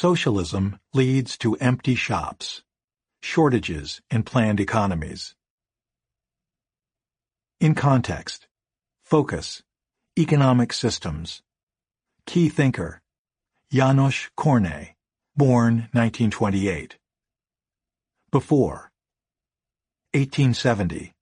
Socialism leads to empty shops, shortages in planned economies. In context, focus, economic systems. Key thinker, Janos Kornai, born 1928. Before, 1870,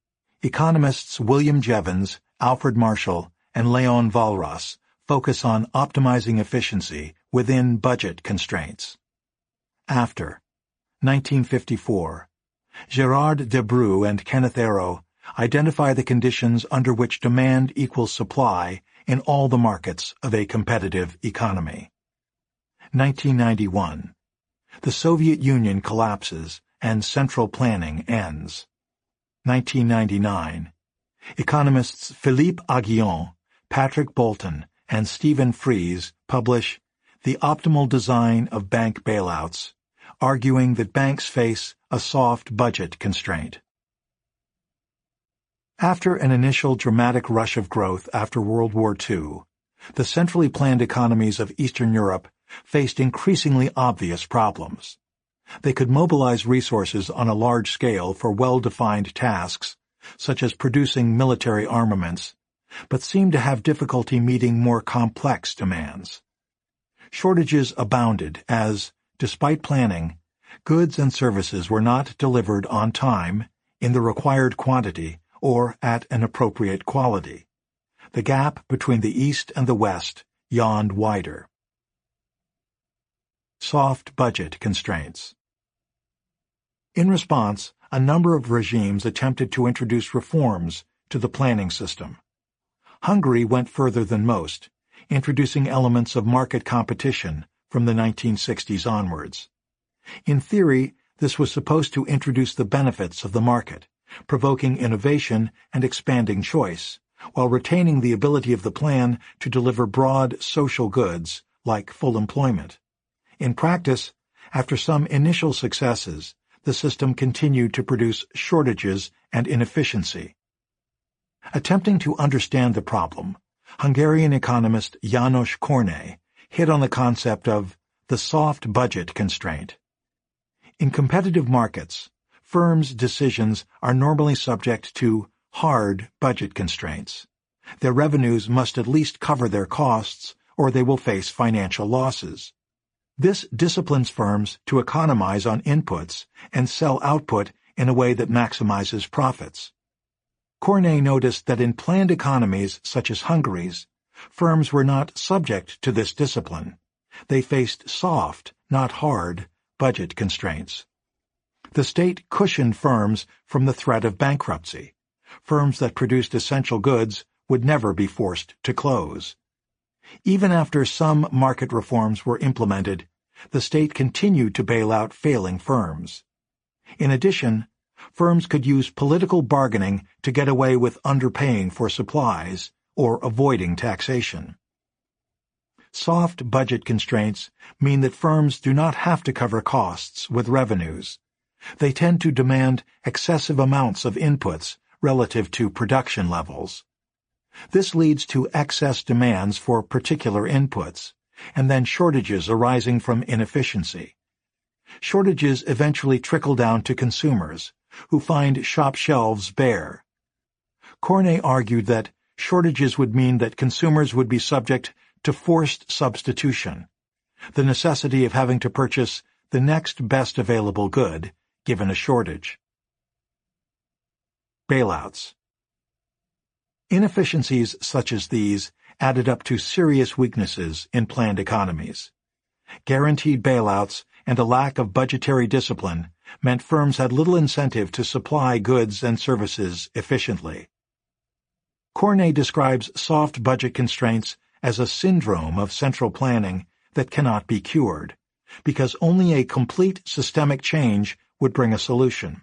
economists William Jevons, Alfred Marshall, and Leon Walras focus on optimizing efficiency within budget constraints. After 1954, Gerard Debreu and Kenneth Arrow identify the conditions under which demand equals supply in all the markets of a competitive economy. 1991. The Soviet Union collapses and central planning ends. 1999. Economists Philippe Aghion, Patrick Bolton, and Stephen Fries publish the optimal design of bank bailouts, arguing that banks face a soft budget constraint. After an initial dramatic rush of growth after World War II, the centrally planned economies of Eastern Europe faced increasingly obvious problems. They could mobilize resources on a large scale for well-defined tasks, such as producing military armaments, but seemed to have difficulty meeting more complex demands shortages abounded as, despite planning, goods and services were not delivered on time, in the required quantity, or at an appropriate quality. The gap between the East and the West yawned wider. Soft budget constraints. In response, a number of regimes attempted to introduce reforms to the planning system. Hungary went further than most, introducing elements of market competition from the 1960s onwards. In theory, this was supposed to introduce the benefits of the market, provoking innovation and expanding choice, while retaining the ability of the plan to deliver broad social goods like full employment. In practice, after some initial successes, the system continued to produce shortages and inefficiency. Attempting to understand the problem, Hungarian economist Janos Kornai hit on the concept of the soft budget constraint. In competitive markets, firms' decisions are normally subject to hard budget constraints. Their revenues must at least cover their costs or they will face financial losses. This disciplines firms to economize on inputs and sell output in a way that maximizes profits. Kornai noticed that in planned economies such as Hungary's, firms were not subject to this discipline. They faced soft, not hard, budget constraints. The state cushioned firms from the threat of bankruptcy. Firms that produced essential goods would never be forced to close. Even after some market reforms were implemented, the state continued to bail out failing firms. In addition, firms could use political bargaining to get away with underpaying for supplies or avoiding taxation. Soft budget constraints mean that firms do not have to cover costs with revenues. They tend to demand excessive amounts of inputs relative to production levels. This leads to excess demands for particular inputs, and then shortages arising from inefficiency. Shortages eventually trickle down to consumers, who find shop shelves bare. Kornai argued that shortages would mean that consumers would be subject to forced substitution, the necessity of having to purchase the next best available good, given a shortage. Bailouts Inefficiencies such as these added up to serious weaknesses in planned economies. Guaranteed bailouts and a lack of budgetary discipline meant firms had little incentive to supply goods and services efficiently. Kornai describes soft budget constraints as a syndrome of central planning that cannot be cured, because only a complete systemic change would bring a solution.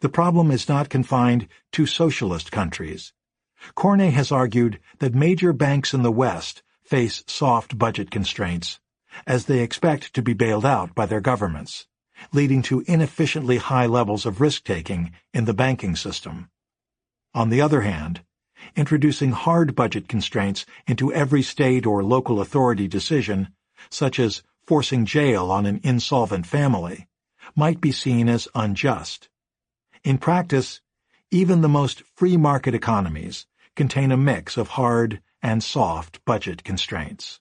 The problem is not confined to socialist countries. Kornai has argued that major banks in the West face soft budget constraints, as they expect to be bailed out by their governments leading to inefficiently high levels of risk-taking in the banking system. On the other hand, introducing hard budget constraints into every state or local authority decision, such as forcing jail on an insolvent family, might be seen as unjust. In practice, even the most free market economies contain a mix of hard and soft budget constraints.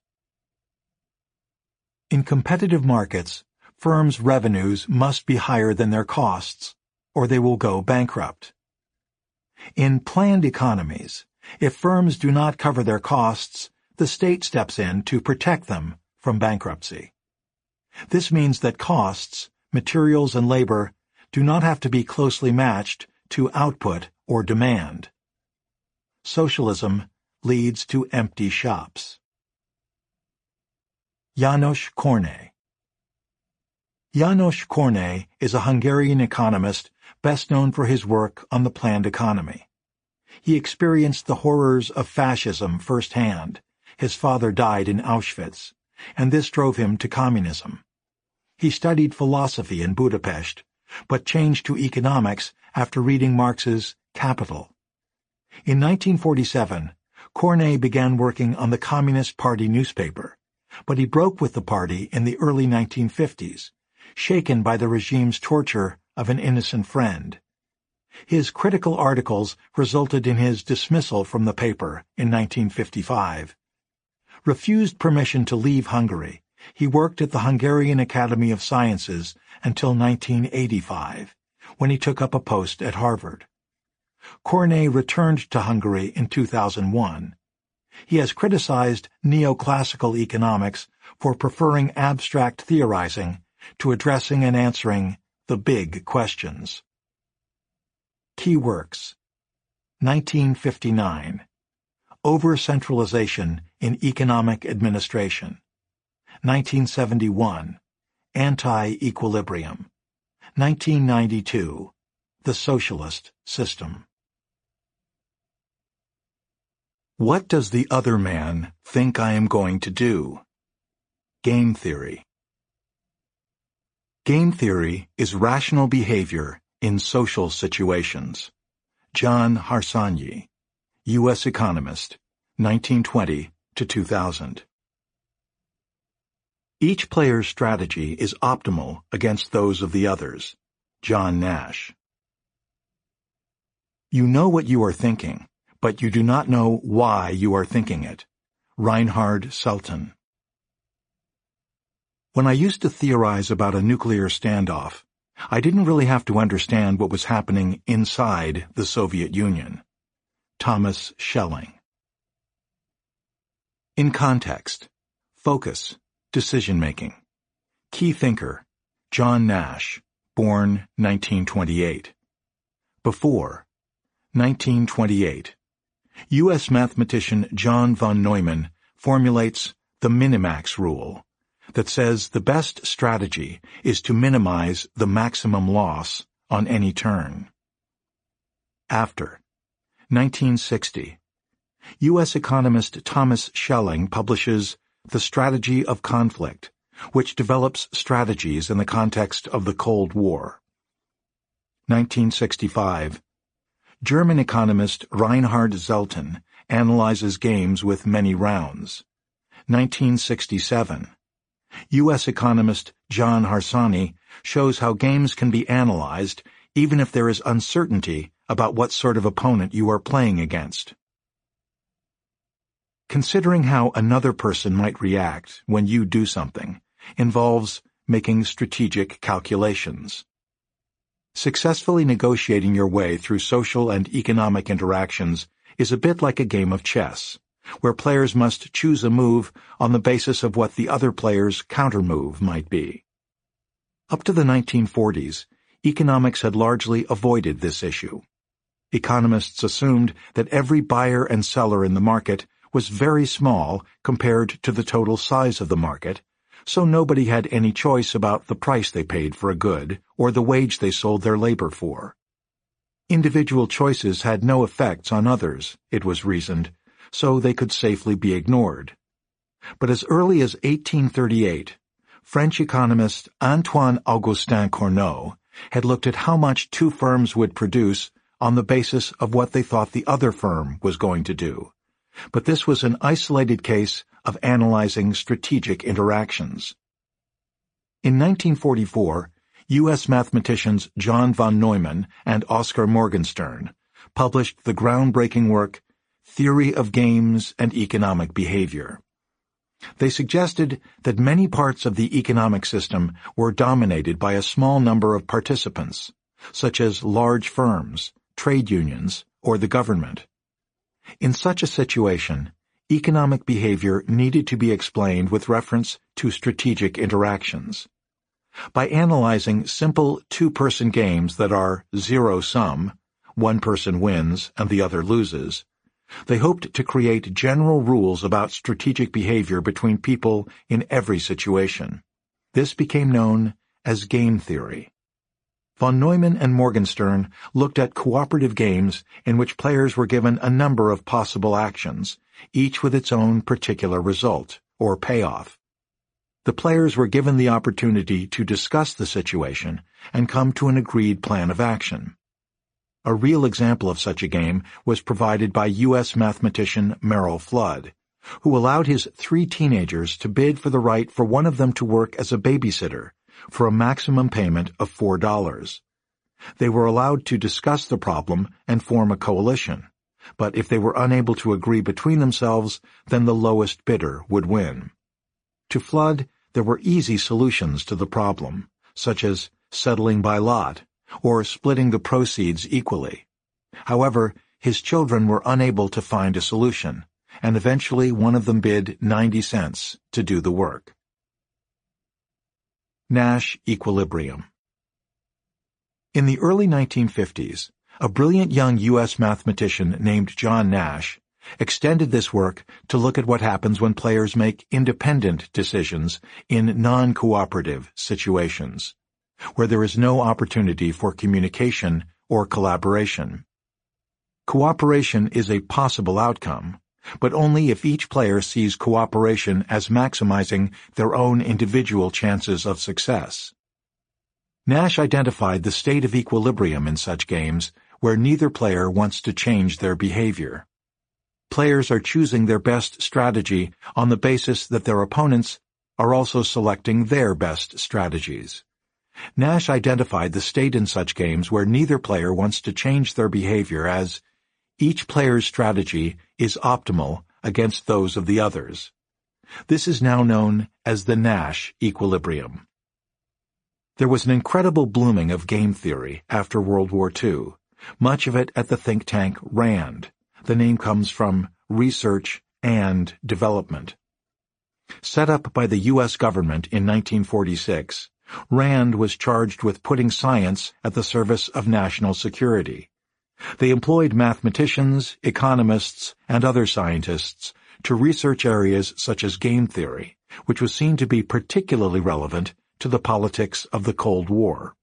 In competitive markets, firms' revenues must be higher than their costs, or they will go bankrupt. In planned economies, if firms do not cover their costs, the state steps in to protect them from bankruptcy. This means that costs, materials and labor, do not have to be closely matched to output or demand. Socialism leads to empty shops. Janos Kornai Janos Kornai is a Hungarian economist best known for his work on the planned economy. He experienced the horrors of fascism firsthand. His father died in Auschwitz, and this drove him to communism. He studied philosophy in Budapest, but changed to economics after reading Marx's Capital. In 1947, Kornai began working on the Communist Party newspaper, but he broke with the party in the early 1950s shaken by the regime's torture of an innocent friend. His critical articles resulted in his dismissal from the paper in 1955. Refused permission to leave Hungary, he worked at the Hungarian Academy of Sciences until 1985, when he took up a post at Harvard. Kornai returned to Hungary in 2001. He has criticized neoclassical economics for preferring abstract theorizing to addressing and answering the big questions. Key Works 1959 Over-Centralization in Economic Administration. 1971 Anti-Equilibrium. 1992 The Socialist System. What does the other man think I am going to do? Game theory. Game theory is rational behavior in social situations. John Harsanyi, U.S. economist, 1920 to 2000. Each player's strategy is optimal against those of the others. John Nash. You know what you are thinking, but you do not know why you are thinking it. Reinhard Selten. When I used to theorize about a nuclear standoff, I didn't really have to understand what was happening inside the Soviet Union. Thomas Schelling In Context Focus Decision-Making Key Thinker John Nash, born 1928 Before 1928 U.S. mathematician John von Neumann formulates the Minimax Rule that says the best strategy is to minimize the maximum loss on any turn. After 1960, U.S. economist Thomas Schelling publishes The Strategy of Conflict, which develops strategies in the context of the Cold War. 1965. German economist Reinhard Selten analyzes games with many rounds. 1967. U.S. economist John Harsanyi shows how games can be analyzed even if there is uncertainty about what sort of opponent you are playing against. Considering how another person might react when you do something involves making strategic calculations. Successfully negotiating your way through social and economic interactions is a bit like a game of chess where players must choose a move on the basis of what the other player's countermove might be. Up to the 1940s, economics had largely avoided this issue. Economists assumed that every buyer and seller in the market was very small compared to the total size of the market, so nobody had any choice about the price they paid for a good or the wage they sold their labor for. Individual choices had no effects on others, it was reasoned, so they could safely be ignored. But as early as 1838, French economist Antoine Augustin Cournot had looked at how much two firms would produce on the basis of what they thought the other firm was going to do. But this was an isolated case of analyzing strategic interactions. In 1944, U.S. mathematicians John von Neumann and Oscar Morgenstern published the groundbreaking work Theory of Games and Economic Behavior. They suggested that many parts of the economic system were dominated by a small number of participants, such as large firms, trade unions, or the government. In such a situation, economic behavior needed to be explained with reference to strategic interactions. By analyzing simple two-person games that are zero-sum, one person wins and the other loses, they hoped to create general rules about strategic behavior between people in every situation. This became known as game theory. Von Neumann and Morgenstern looked at cooperative games in which players were given a number of possible actions, each with its own particular result, or payoff. The players were given the opportunity to discuss the situation and come to an agreed plan of action. A real example of such a game was provided by U.S. mathematician Merrill Flood, who allowed his three teenagers to bid for the right for one of them to work as a babysitter for a maximum payment of $4. They were allowed to discuss the problem and form a coalition, but if they were unable to agree between themselves, then the lowest bidder would win. To Flood, there were easy solutions to the problem, such as settling by lot or splitting the proceeds equally. However, his children were unable to find a solution, and eventually one of them bid 90 cents to do the work. Nash Equilibrium In the early 1950s, a brilliant young U.S. mathematician named John Nash extended this work to look at what happens when players make independent decisions in non-cooperative situations where there is no opportunity for communication or collaboration. Cooperation is a possible outcome, but only if each player sees cooperation as maximizing their own individual chances of success. Nash identified the state of equilibrium in such games where neither player wants to change their behavior. Players are choosing their best strategy on the basis that their opponents are also selecting their best strategies. Nash identified the state in such games where neither player wants to change their behavior as each player's strategy is optimal against those of the others. This is now known as the Nash equilibrium. There was an incredible blooming of game theory after World War II, much of it at the think tank RAND. The name comes from Research and Development. Set up by the U.S. government in 1946, Rand was charged with putting science at the service of national security. They employed mathematicians, economists, and other scientists to research areas such as game theory, which was seen to be particularly relevant to the politics of the Cold War.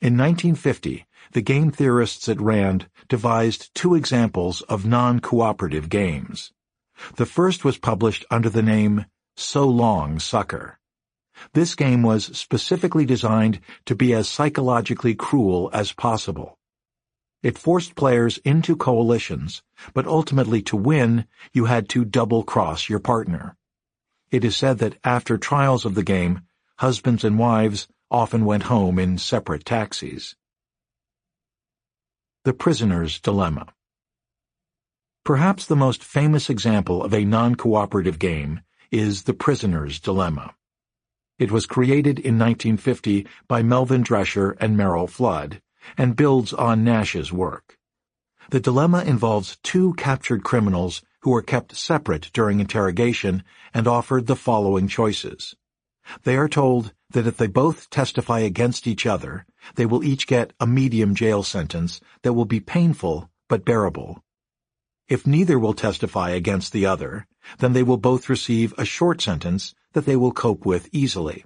In 1950, the game theorists at RAND devised two examples of non-cooperative games. The first was published under the name So Long Sucker. This game was specifically designed to be as psychologically cruel as possible. It forced players into coalitions, but ultimately to win, you had to double-cross your partner. It is said that after trials of the game, husbands and wives often went home in separate taxis. The Prisoner's Dilemma Perhaps the most famous example of a non-cooperative game is The Prisoner's Dilemma. It was created in 1950 by Melvin Dresher and Merrill Flood, and builds on Nash's work. The dilemma involves two captured criminals who are kept separate during interrogation and offered the following choices. They are told that if they both testify against each other, they will each get a medium jail sentence that will be painful but bearable. If neither will testify against the other, then they will both receive a short sentence that they will cope with easily.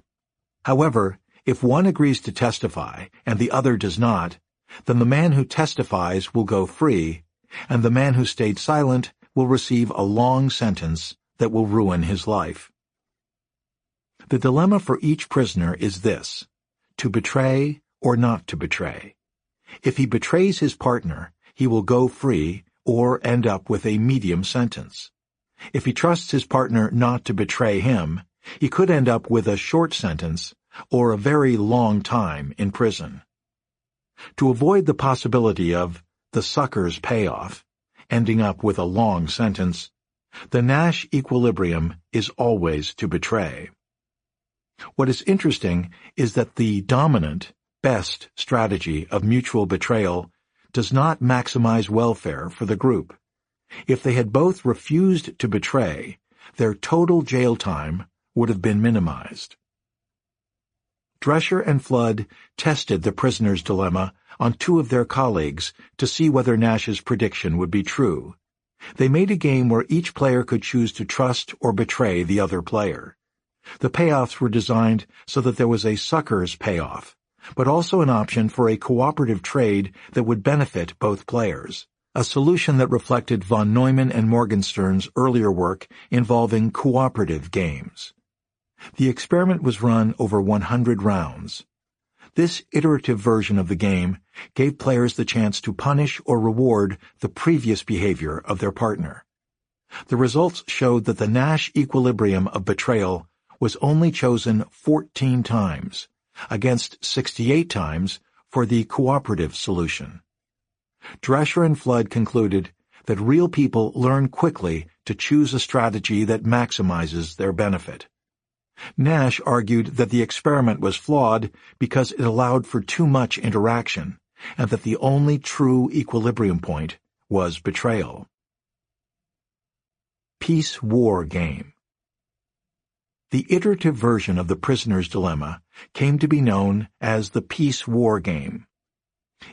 However, if one agrees to testify and the other does not, then the man who testifies will go free, and the man who stayed silent will receive a long sentence that will ruin his life. The dilemma for each prisoner is this, to betray or not to betray. If he betrays his partner, he will go free or end up with a medium sentence. If he trusts his partner not to betray him, he could end up with a short sentence or a very long time in prison. To avoid the possibility of the sucker's payoff, ending up with a long sentence, the Nash equilibrium is always to betray. What is interesting is that the dominant, best strategy of mutual betrayal does not maximize welfare for the group. If they had both refused to betray, their total jail time would have been minimized. Dresher and Flood tested the prisoner's dilemma on two of their colleagues to see whether Nash's prediction would be true. They made a game where each player could choose to trust or betray the other player. The payoffs were designed so that there was a sucker's payoff, but also an option for a cooperative trade that would benefit both players, a solution that reflected von Neumann and Morgenstern's earlier work involving cooperative games. The experiment was run over 100 rounds. This iterative version of the game gave players the chance to punish or reward the previous behavior of their partner. The results showed that the Nash equilibrium of betrayal was only chosen 14 times, against 68 times for the cooperative solution. Dresher and Flood concluded that real people learn quickly to choose a strategy that maximizes their benefit. Nash argued that the experiment was flawed because it allowed for too much interaction, and that the only true equilibrium point was betrayal. Peace War Game The iterative version of the prisoner's dilemma came to be known as the Peace War Game.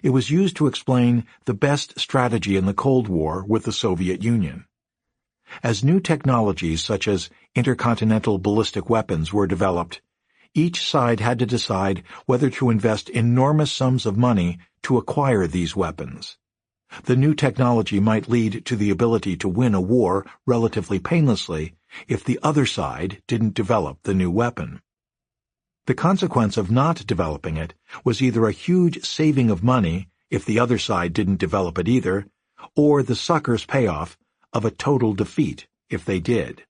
It was used to explain the best strategy in the Cold War with the Soviet Union. As new technologies such as intercontinental ballistic weapons were developed, each side had to decide whether to invest enormous sums of money to acquire these weapons. The new technology might lead to the ability to win a war relatively painlessly if the other side didn't develop the new weapon. The consequence of not developing it was either a huge saving of money if the other side didn't develop it either, or the sucker's payoff of a total defeat if they did.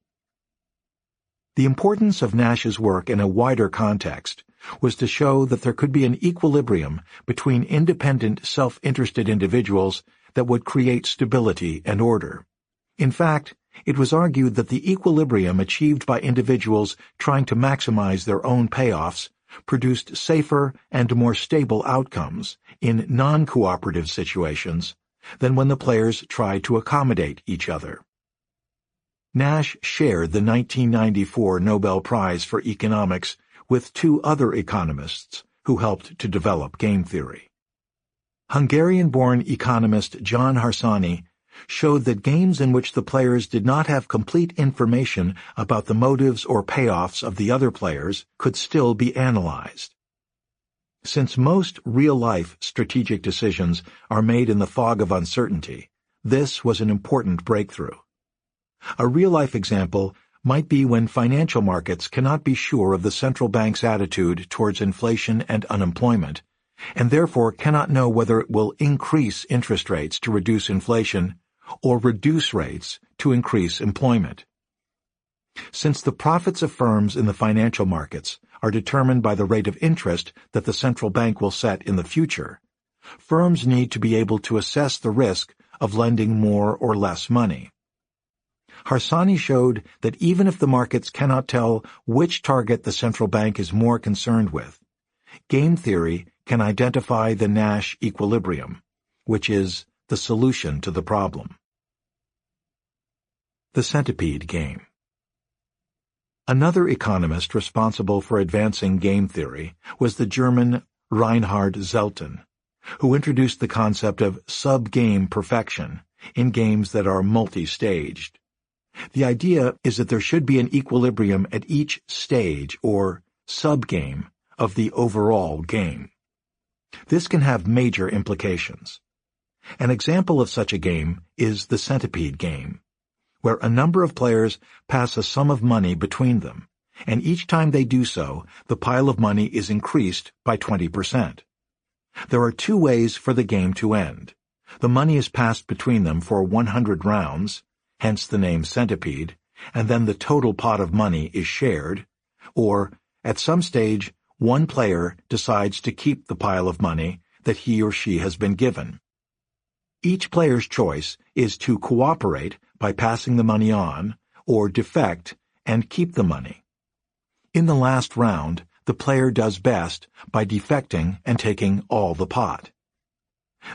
The importance of Nash's work in a wider context was to show that there could be an equilibrium between independent, self-interested individuals that would create stability and order. In fact, it was argued that the equilibrium achieved by individuals trying to maximize their own payoffs produced safer and more stable outcomes in non-cooperative situations than when the players tried to accommodate each other. Nash shared the 1994 Nobel Prize for Economics with two other economists who helped to develop game theory. Hungarian-born economist John Harsanyi showed that games in which the players did not have complete information about the motives or payoffs of the other players could still be analyzed. Since most real-life strategic decisions are made in the fog of uncertainty, this was an important breakthrough. A real-life example might be when financial markets cannot be sure of the central bank's attitude towards inflation and unemployment, and therefore cannot know whether it will increase interest rates to reduce inflation or reduce rates to increase employment. Since the profits of firms in the financial markets are determined by the rate of interest that the central bank will set in the future, firms need to be able to assess the risk of lending more or less money. Harsanyi showed that even if the markets cannot tell which target the central bank is more concerned with, game theory can identify the Nash equilibrium, which is the solution to the problem. The Centipede Game Another economist responsible for advancing game theory was the German Reinhard Selten, who introduced the concept of sub-game perfection in games that are multi-staged. The idea is that there should be an equilibrium at each stage or subgame of the overall game. This can have major implications. An example of such a game is the centipede game, where a number of players pass a sum of money between them, and each time they do so, the pile of money is increased by 20%. There are two ways for the game to end. The money is passed between them for 100 rounds, hence the name centipede, and then the total pot of money is shared, or, at some stage, one player decides to keep the pile of money that he or she has been given. Each player's choice is to cooperate by passing the money on, or defect and keep the money. In the last round, the player does best by defecting and taking all the pot.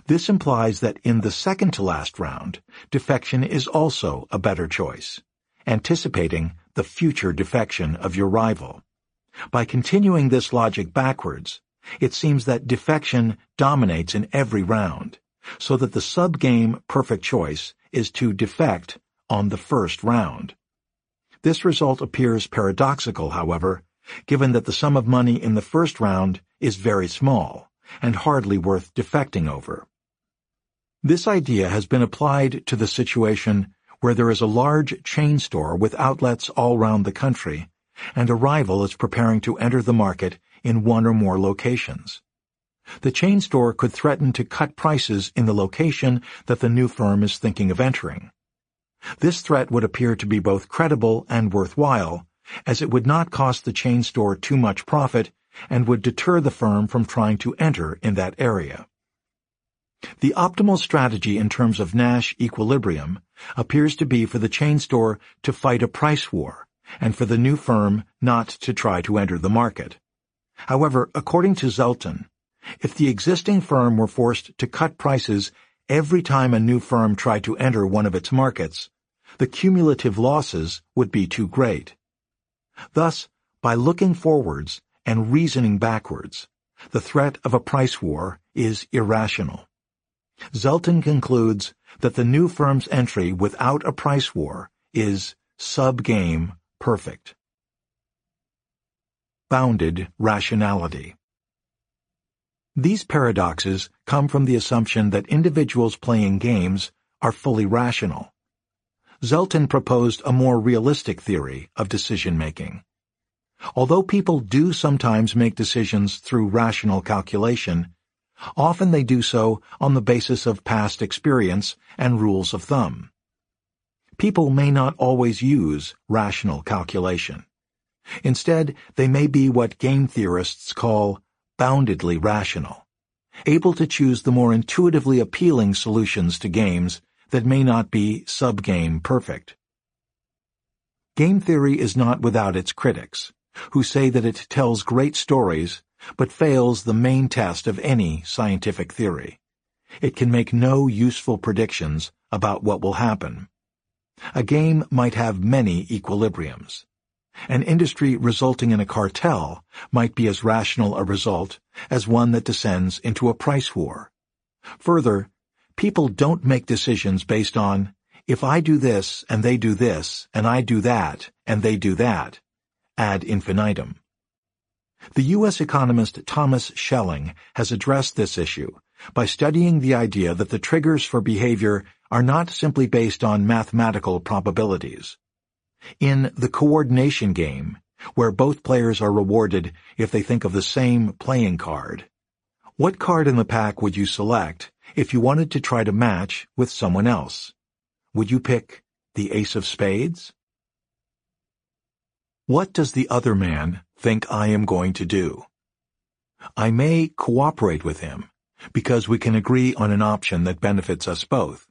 This implies that in the second to last round, defection is also a better choice, anticipating the future defection of your rival. By continuing this logic backwards, it seems that defection dominates in every round, so that the sub-game perfect choice is to defect on the first round. This result appears paradoxical, however, given that the sum of money in the first round is very small and hardly worth defecting over. This idea has been applied to the situation where there is a large chain store with outlets all round the country, and a rival is preparing to enter the market in one or more locations the chain store could threaten to cut prices in the location that the new firm is thinking of entering. This threat would appear to be both credible and worthwhile, as it would not cost the chain store too much profit and would deter the firm from trying to enter in that area. The optimal strategy in terms of Nash equilibrium appears to be for the chain store to fight a price war and for the new firm not to try to enter the market. However, according to Selten, if the existing firm were forced to cut prices every time a new firm tried to enter one of its markets, the cumulative losses would be too great. Thus, by looking forwards and reasoning backwards, the threat of a price war is irrational. Selten concludes that the new firm's entry without a price war is subgame perfect. Bounded rationality. These paradoxes come from the assumption that individuals playing games are fully rational. Selten proposed a more realistic theory of decision-making. Although people do sometimes make decisions through rational calculation, often they do so on the basis of past experience and rules of thumb. People may not always use rational calculation. Instead, they may be what game theorists call boundedly rational, able to choose the more intuitively appealing solutions to games that may not be subgame perfect. Game theory is not without its critics, who say that it tells great stories but fails the main test of any scientific theory. It can make no useful predictions about what will happen. A game might have many equilibriums. An industry resulting in a cartel might be as rational a result as one that descends into a price war. Further, people don't make decisions based on, if I do this and they do this and I do that and they do that, ad infinitum. The U.S. economist Thomas Schelling has addressed this issue by studying the idea that the triggers for behavior are not simply based on mathematical probabilities, in the coordination game, where both players are rewarded if they think of the same playing card, what card in the pack would you select if you wanted to try to match with someone else? Would you pick the Ace of Spades? What does the other man think I am going to do? I may cooperate with him because we can agree on an option that benefits us both.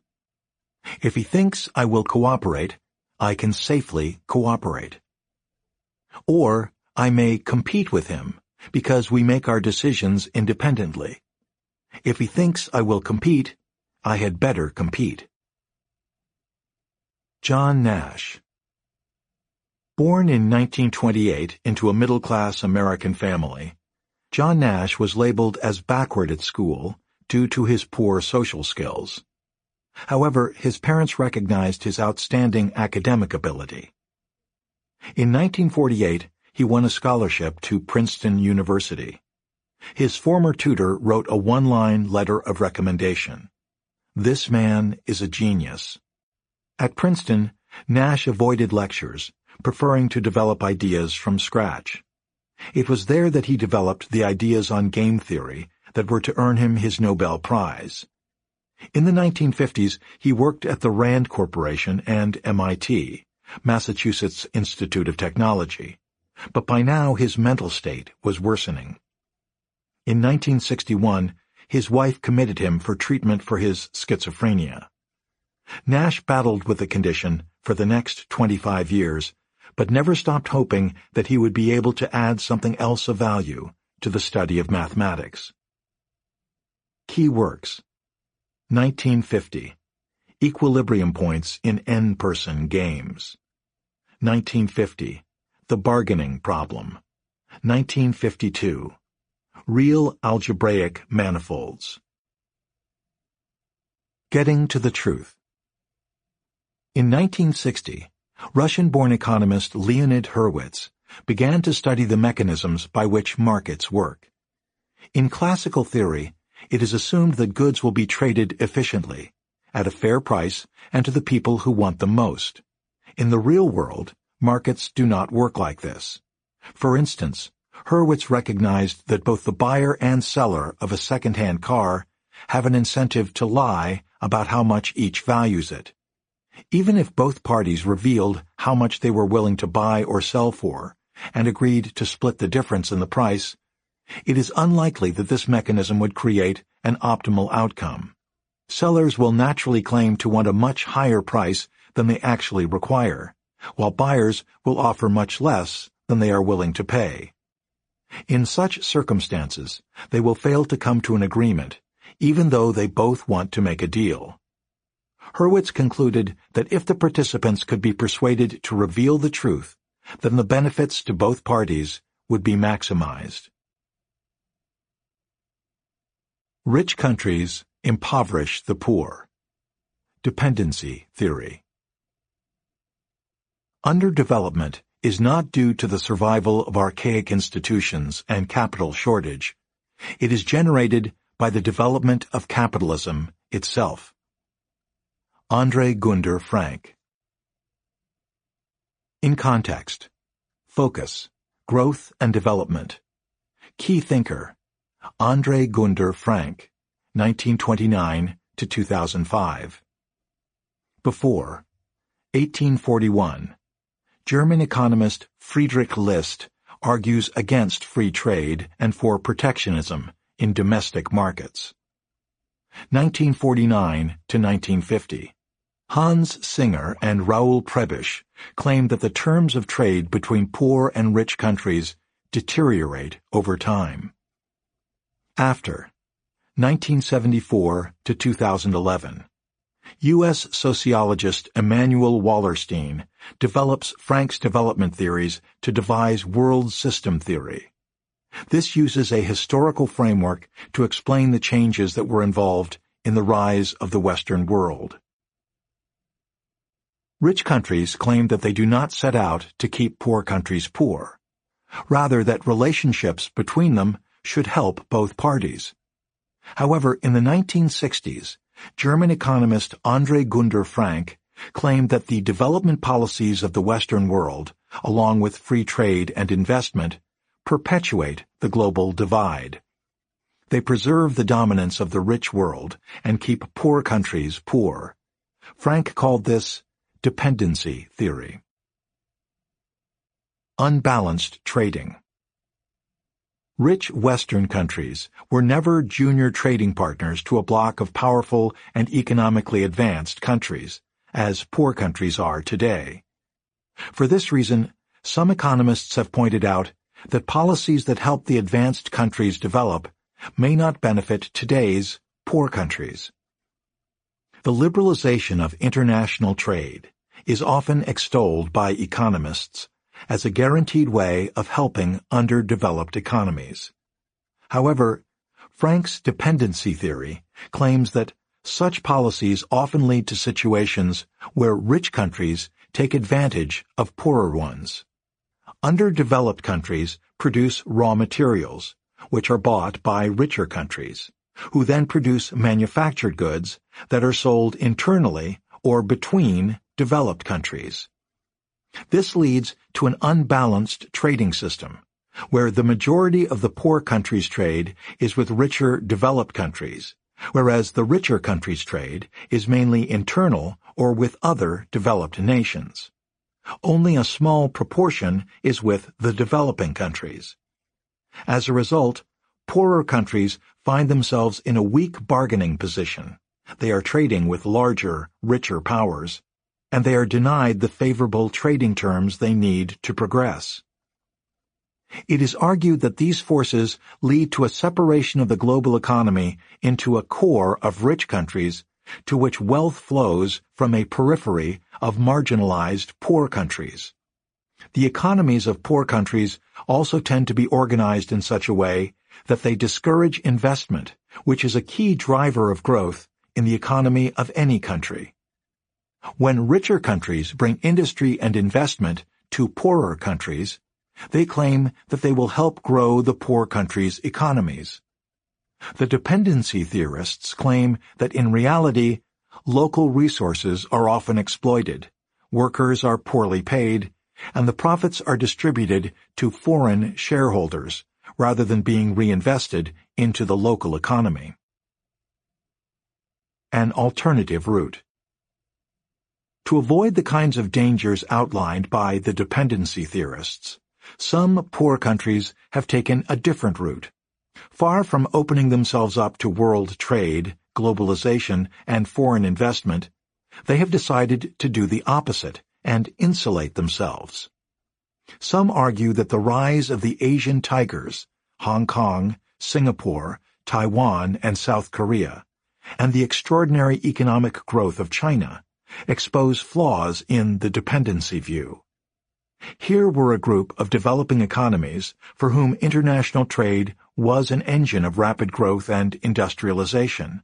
If he thinks I will cooperate, I can safely cooperate. Or I may compete with him, because we make our decisions independently. If he thinks I will compete, I had better compete. John Nash Born in 1928 into a middle-class American family, John Nash was labeled as backward at school due to his poor social skills. However, his parents recognized his outstanding academic ability. In 1948, he won a scholarship to Princeton University. His former tutor wrote a one-line letter of recommendation. This man is a genius. At Princeton, Nash avoided lectures, preferring to develop ideas from scratch. It was there that he developed the ideas on game theory that were to earn him his Nobel Prize, in the 1950s, he worked at the RAND Corporation and MIT, Massachusetts Institute of Technology, but by now his mental state was worsening. In 1961, his wife committed him for treatment for his schizophrenia. Nash battled with the condition for the next 25 years, but never stopped hoping that he would be able to add something else of value to the study of mathematics. Key Works 1950. Equilibrium points in n-person games. 1950. The bargaining problem. 1952. Real algebraic manifolds. Getting to the truth. In 1960, Russian-born economist Leonid Hurwicz began to study the mechanisms by which markets work. In classical theory, it is assumed that goods will be traded efficiently, at a fair price, and to the people who want them most. In the real world, markets do not work like this. For instance, Hurwicz recognized that both the buyer and seller of a second-hand car have an incentive to lie about how much each values it. Even if both parties revealed how much they were willing to buy or sell for, and agreed to split the difference in the price, it is unlikely that this mechanism would create an optimal outcome. Sellers will naturally claim to want a much higher price than they actually require, while buyers will offer much less than they are willing to pay. In such circumstances, they will fail to come to an agreement, even though they both want to make a deal. Hurwicz concluded that if the participants could be persuaded to reveal the truth, then the benefits to both parties would be maximized. Rich countries impoverish the poor. Dependency theory. Underdevelopment is not due to the survival of archaic institutions and capital shortage. It is generated by the development of capitalism itself. Andre Gunder Frank In context, focus, growth and development. Key thinker, Andre Gunder Frank, 1929 to 2005. Before, 1841, German economist Friedrich List argues against free trade and for protectionism in domestic markets. 1949 to 1950. Hans Singer and Raoul Prebisch claim that the terms of trade between poor and rich countries deteriorate over time. After 1974 to 2011. U.S. sociologist Immanuel Wallerstein develops Frank's development theories to devise world system theory. This uses a historical framework to explain the changes that were involved in the rise of the Western world. Rich countries claim that they do not set out to keep poor countries poor. Rather that relationships between them should help both parties. However, in the 1960s, German economist Andre Gunder Frank claimed that the development policies of the Western world, along with free trade and investment, perpetuate the global divide. They preserve the dominance of the rich world and keep poor countries poor. Frank called this dependency theory. Unbalanced trading. Rich Western countries were never junior trading partners to a block of powerful and economically advanced countries, as poor countries are today. For this reason, some economists have pointed out that policies that help the advanced countries develop may not benefit today's poor countries. The liberalization of international trade is often extolled by economists as a guaranteed way of helping underdeveloped economies. However, Frank's dependency theory claims that such policies often lead to situations where rich countries take advantage of poorer ones. Underdeveloped countries produce raw materials, which are bought by richer countries, who then produce manufactured goods that are sold internally or between developed countries. This leads to an unbalanced trading system, where the majority of the poor countries trade is with richer developed countries, whereas the richer countries trade is mainly internal or with other developed nations. Only a small proportion is with the developing countries. As a result, poorer countries find themselves in a weak bargaining position. They are trading with larger, richer powers, and they are denied the favorable trading terms they need to progress. It is argued that these forces lead to a separation of the global economy into a core of rich countries to which wealth flows from a periphery of marginalized poor countries. The economies of poor countries also tend to be organized in such a way that they discourage investment, which is a key driver of growth in the economy of any country. When richer countries bring industry and investment to poorer countries, they claim that they will help grow the poor countries' economies. The dependency theorists claim that in reality, local resources are often exploited, workers are poorly paid, and the profits are distributed to foreign shareholders rather than being reinvested into the local economy. An alternative route. To avoid the kinds of dangers outlined by the dependency theorists, some poor countries have taken a different route. Far from opening themselves up to world trade, globalization, and foreign investment, they have decided to do the opposite and insulate themselves. Some argue that the rise of the Asian tigers, Hong Kong, Singapore, Taiwan, and South Korea, and the extraordinary economic growth of China expose flaws in the dependency view. Here were a group of developing economies for whom international trade was an engine of rapid growth and industrialization.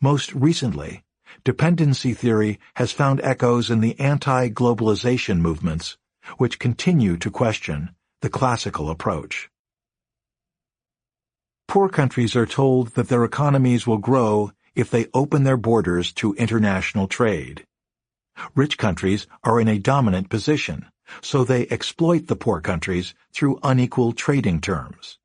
Most recently, dependency theory has found echoes in the anti-globalization movements, which continue to question the classical approach. Poor countries are told that their economies will grow if they open their borders to international trade. Rich countries are in a dominant position, so they exploit the poor countries through unequal trading terms.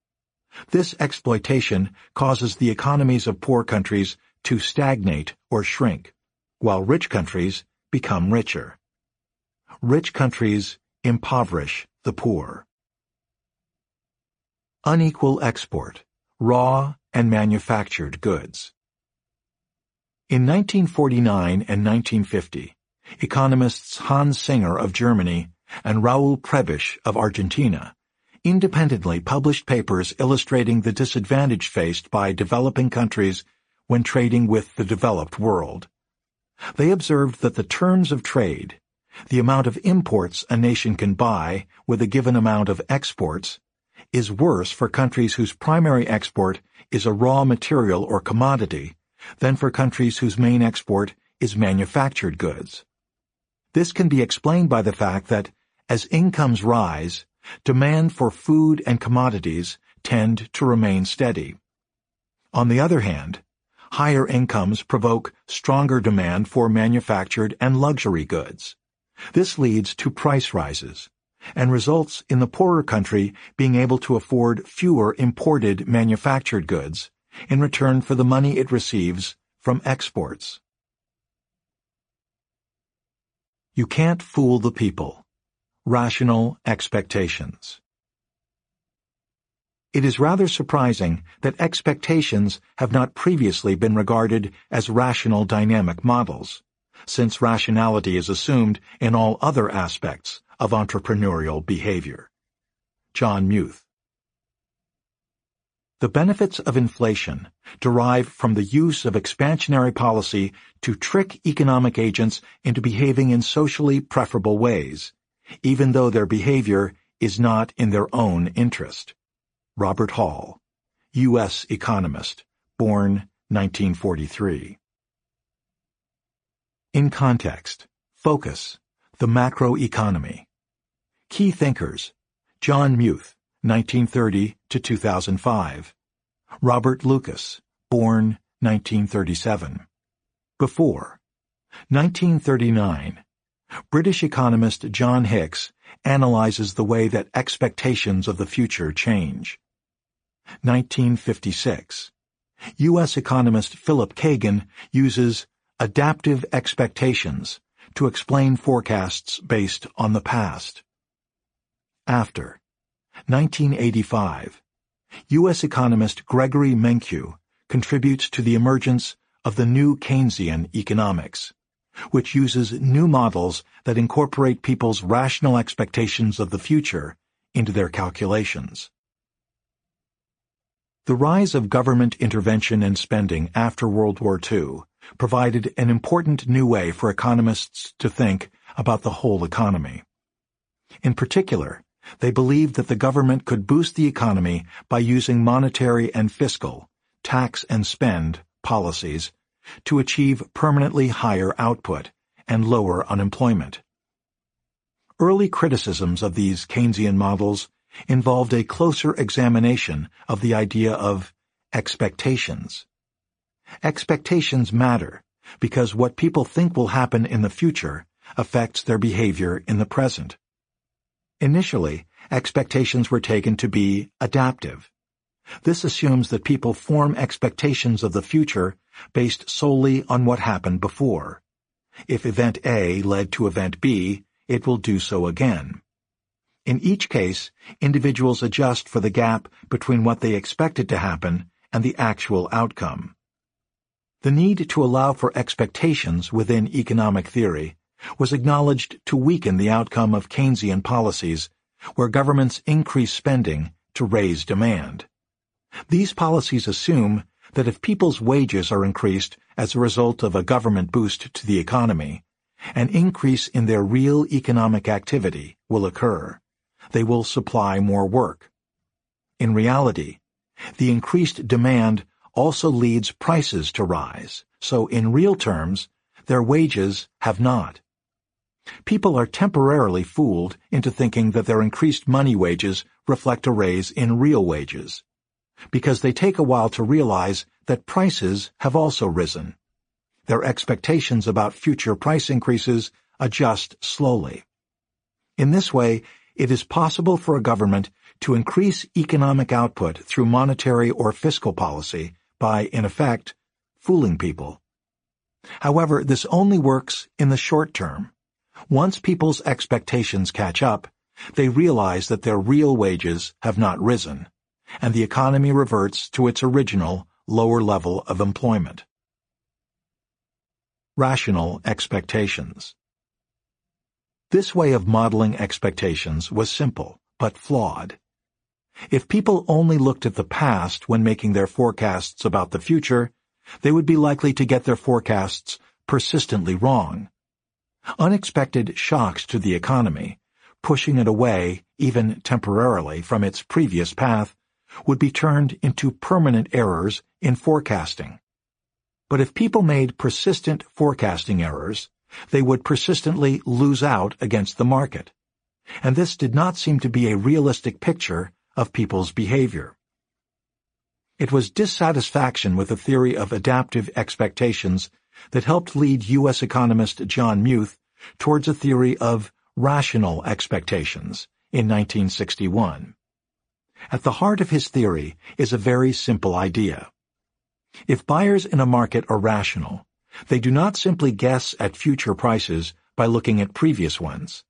This exploitation causes the economies of poor countries to stagnate or shrink, while rich countries become richer. Rich countries impoverish the poor. Unequal export, raw and manufactured goods. In 1949 and 1950, economists Hans Singer of Germany and Raul Prebisch of Argentina independently published papers illustrating the disadvantage faced by developing countries when trading with the developed world. They observed that the terms of trade, the amount of imports a nation can buy with a given amount of exports, is worse for countries whose primary export is a raw material or commodity than for countries whose main export is manufactured goods. This can be explained by the fact that, as incomes rise, demand for food and commodities tend to remain steady. On the other hand, higher incomes provoke stronger demand for manufactured and luxury goods. This leads to price rises and results in the poorer country being able to afford fewer imported manufactured goods in return for the money it receives from exports. You can't fool the people. Rational expectations. It is rather surprising that expectations have not previously been regarded as rational dynamic models, since rationality is assumed in all other aspects of entrepreneurial behavior. John Muth the benefits of inflation derive from the use of expansionary policy to trick economic agents into behaving in socially preferable ways, even though their behavior is not in their own interest. Robert Hall, U.S. economist, born 1943. In context, focus, the macroeconomy. Key thinkers, John Muth, 1930 to 2005. Robert Lucas, born 1937. Before 1939, British economist John Hicks analyzes the way that expectations of the future change. 1956. U.S. economist Phillip Cagan uses adaptive expectations to explain forecasts based on the past. After 1985, U.S. economist Gregory Mankiw contributes to the emergence of the new Keynesian economics, which uses new models that incorporate people's rational expectations of the future into their calculations. The rise of government intervention and spending after World War II provided an important new way for economists to think about the whole economy. In particular, they believed that the government could boost the economy by using monetary and fiscal, tax and spend, policies to achieve permanently higher output and lower unemployment. Early criticisms of these Keynesian models involved a closer examination of the idea of expectations. Expectations matter because what people think will happen in the future affects their behavior in the present. Initially, expectations were taken to be adaptive. This assumes that people form expectations of the future based solely on what happened before. If event A led to event B, it will do so again. In each case, individuals adjust for the gap between what they expected to happen and the actual outcome. The need to allow for expectations within economic theory was acknowledged to weaken the outcome of Keynesian policies where governments increase spending to raise demand. These policies assume that if people's wages are increased as a result of a government boost to the economy, an increase in their real economic activity will occur. They will supply more work. In reality, the increased demand also leads prices to rise, so in real terms, their wages have not. People are temporarily fooled into thinking that their increased money wages reflect a raise in real wages, because they take a while to realize that prices have also risen. Their expectations about future price increases adjust slowly. In this way, it is possible for a government to increase economic output through monetary or fiscal policy by, in effect, fooling people. However, this only works in the short term. Once people's expectations catch up, they realize that their real wages have not risen, and the economy reverts to its original, lower level of employment. Rational Expectations This way of modeling expectations was simple, but flawed. If people only looked at the past when making their forecasts about the future, they would be likely to get their forecasts persistently wrong unexpected shocks to the economy, pushing it away, even temporarily, from its previous path, would be turned into permanent errors in forecasting. But if people made persistent forecasting errors, they would persistently lose out against the market. And this did not seem to be a realistic picture of people's behavior. It was dissatisfaction with the theory of adaptive expectations that helped lead U.S. economist John Muth towards a theory of rational expectations in 1961. At the heart of his theory is a very simple idea. If buyers in a market are rational, they do not simply guess at future prices by looking at previous ones.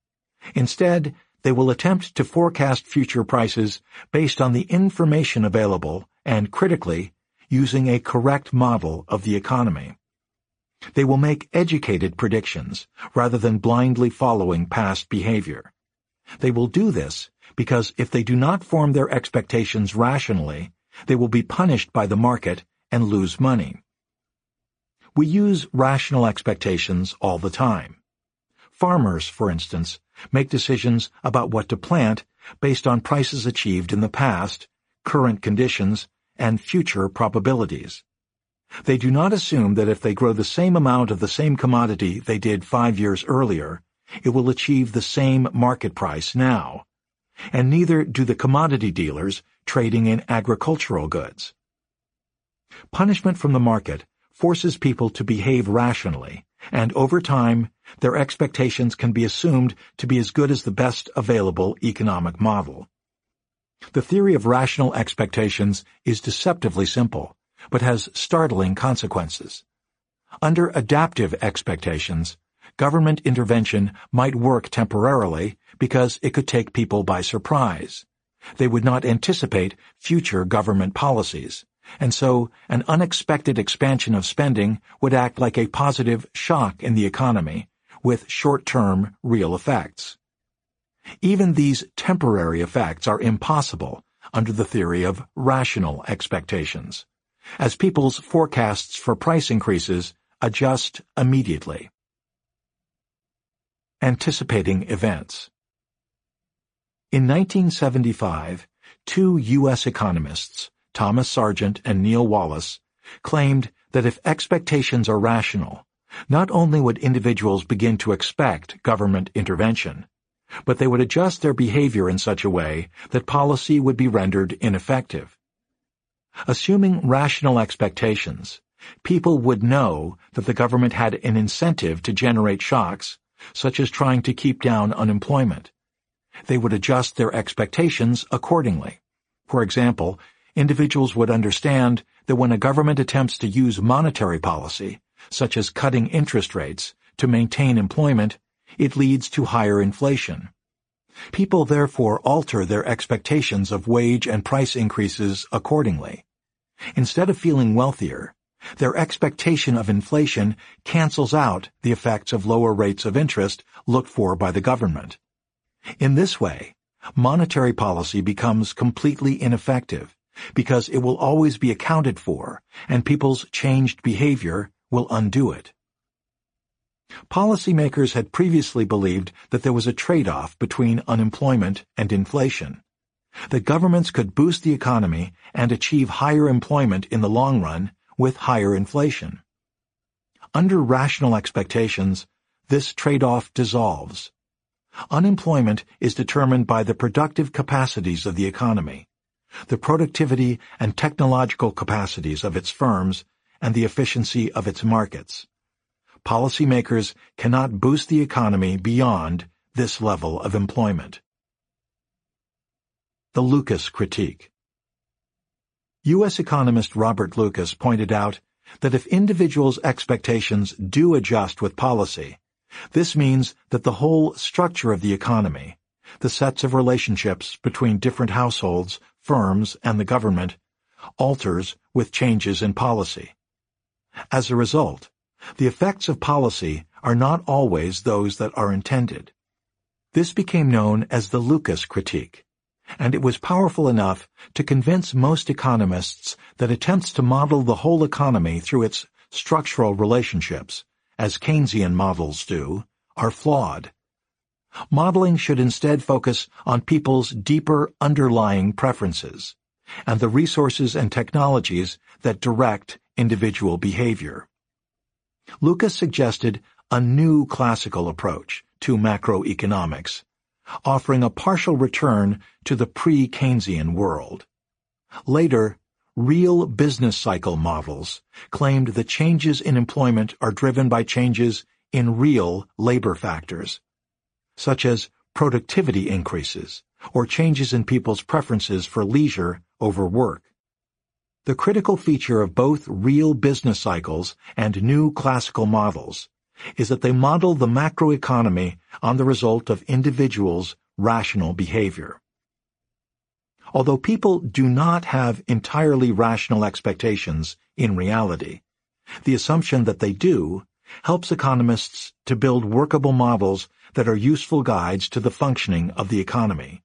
Instead, they will attempt to forecast future prices based on the information available and, critically, using a correct model of the economy. They will make educated predictions rather than blindly following past behavior. They will do this because if they do not form their expectations rationally, they will be punished by the market and lose money. We use rational expectations all the time. Farmers, for instance, make decisions about what to plant based on prices achieved in the past, current conditions, and future probabilities. They do not assume that if they grow the same amount of the same commodity they did five years earlier, it will achieve the same market price now. And neither do the commodity dealers trading in agricultural goods. Punishment from the market forces people to behave rationally, and over time, their expectations can be assumed to be as good as the best available economic model. The theory of rational expectations is deceptively simple but has startling consequences. Under adaptive expectations, government intervention might work temporarily because it could take people by surprise. They would not anticipate future government policies, and so an unexpected expansion of spending would act like a positive shock in the economy with short-term real effects. Even these temporary effects are impossible under the theory of rational expectations as people's forecasts for price increases adjust immediately. Anticipating events In 1975, two U.S. economists, Thomas Sargent and Neil Wallace, claimed that if expectations are rational, not only would individuals begin to expect government intervention, but they would adjust their behavior in such a way that policy would be rendered ineffective. Assuming rational expectations, people would know that the government had an incentive to generate shocks, such as trying to keep down unemployment. They would adjust their expectations accordingly. For example, individuals would understand that when a government attempts to use monetary policy, such as cutting interest rates, to maintain employment, it leads to higher inflation. People therefore alter their expectations of wage and price increases accordingly. Instead of feeling wealthier, their expectation of inflation cancels out the effects of lower rates of interest looked for by the government. In this way, monetary policy becomes completely ineffective because it will always be accounted for and people's changed behavior will undo it. Policymakers had previously believed that there was a trade-off between unemployment and inflation that governments could boost the economy and achieve higher employment in the long run with higher inflation. Under rational expectations, this trade-off dissolves. Unemployment is determined by the productive capacities of the economy, the productivity and technological capacities of its firms, and the efficiency of its markets. Policymakers cannot boost the economy beyond this level of employment. The Lucas Critique U.S. economist Robert Lucas pointed out that if individuals' expectations do adjust with policy, this means that the whole structure of the economy, the sets of relationships between different households, firms, and the government, alters with changes in policy. As a result, the effects of policy are not always those that are intended. This became known as the Lucas critique and it was powerful enough to convince most economists that attempts to model the whole economy through its structural relationships, as Keynesian models do, are flawed. Modeling should instead focus on people's deeper underlying preferences and the resources and technologies that direct individual behavior. Lucas suggested a new classical approach to macroeconomics offering a partial return to the pre-Keynesian world. Later, real business cycle models claimed that changes in employment are driven by changes in real labor factors, such as productivity increases or changes in people's preferences for leisure over work. The critical feature of both real business cycles and new classical models is that they model the macroeconomy on the result of individuals' rational behavior. Although people do not have entirely rational expectations in reality, the assumption that they do helps economists to build workable models that are useful guides to the functioning of the economy.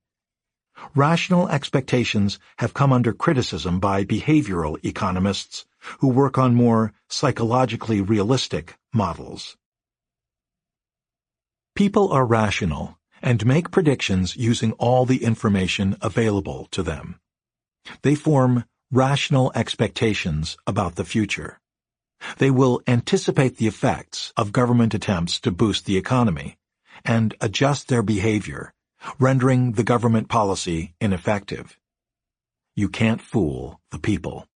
Rational expectations have come under criticism by behavioral economists who work on more psychologically realistic models. People are rational and make predictions using all the information available to them. They form rational expectations about the future. They will anticipate the effects of government attempts to boost the economy and adjust their behavior, rendering the government policy ineffective. You can't fool the people.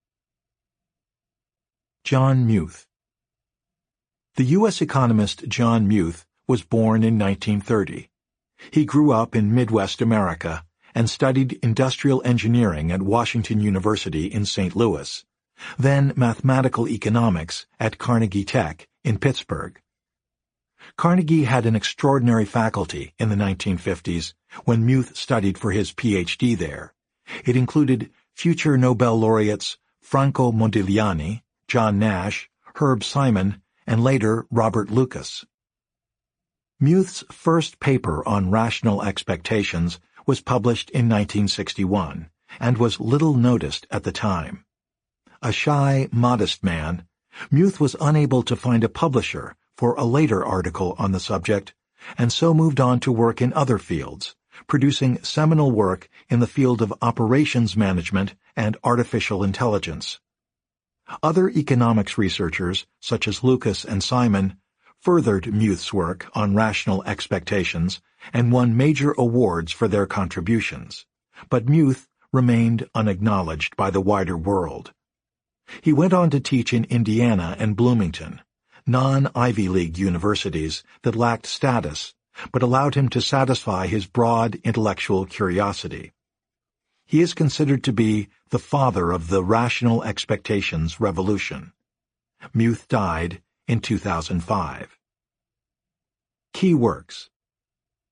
John Muth The U.S. economist John Muth was born in 1930. He grew up in Midwest America and studied industrial engineering at Washington University in St. Louis, then mathematical economics at Carnegie Tech in Pittsburgh. Carnegie had an extraordinary faculty in the 1950s when Muth studied for his PhD there. It included future Nobel laureates Franco Modigliani, John Nash, Herb Simon, and later Robert Lucas. Muth's first paper on rational expectations was published in 1961 and was little noticed at the time. A shy, modest man, Muth was unable to find a publisher for a later article on the subject and so moved on to work in other fields, producing seminal work in the field of operations management and artificial intelligence. Other economics researchers, such as Lucas and Simon, furthered Muth's work on rational expectations and won major awards for their contributions, but Muth remained unacknowledged by the wider world. He went on to teach in Indiana and Bloomington, non-Ivy League universities that lacked status but allowed him to satisfy his broad intellectual curiosity. He is considered to be the father of the rational expectations revolution. Muth died in 2005. Key works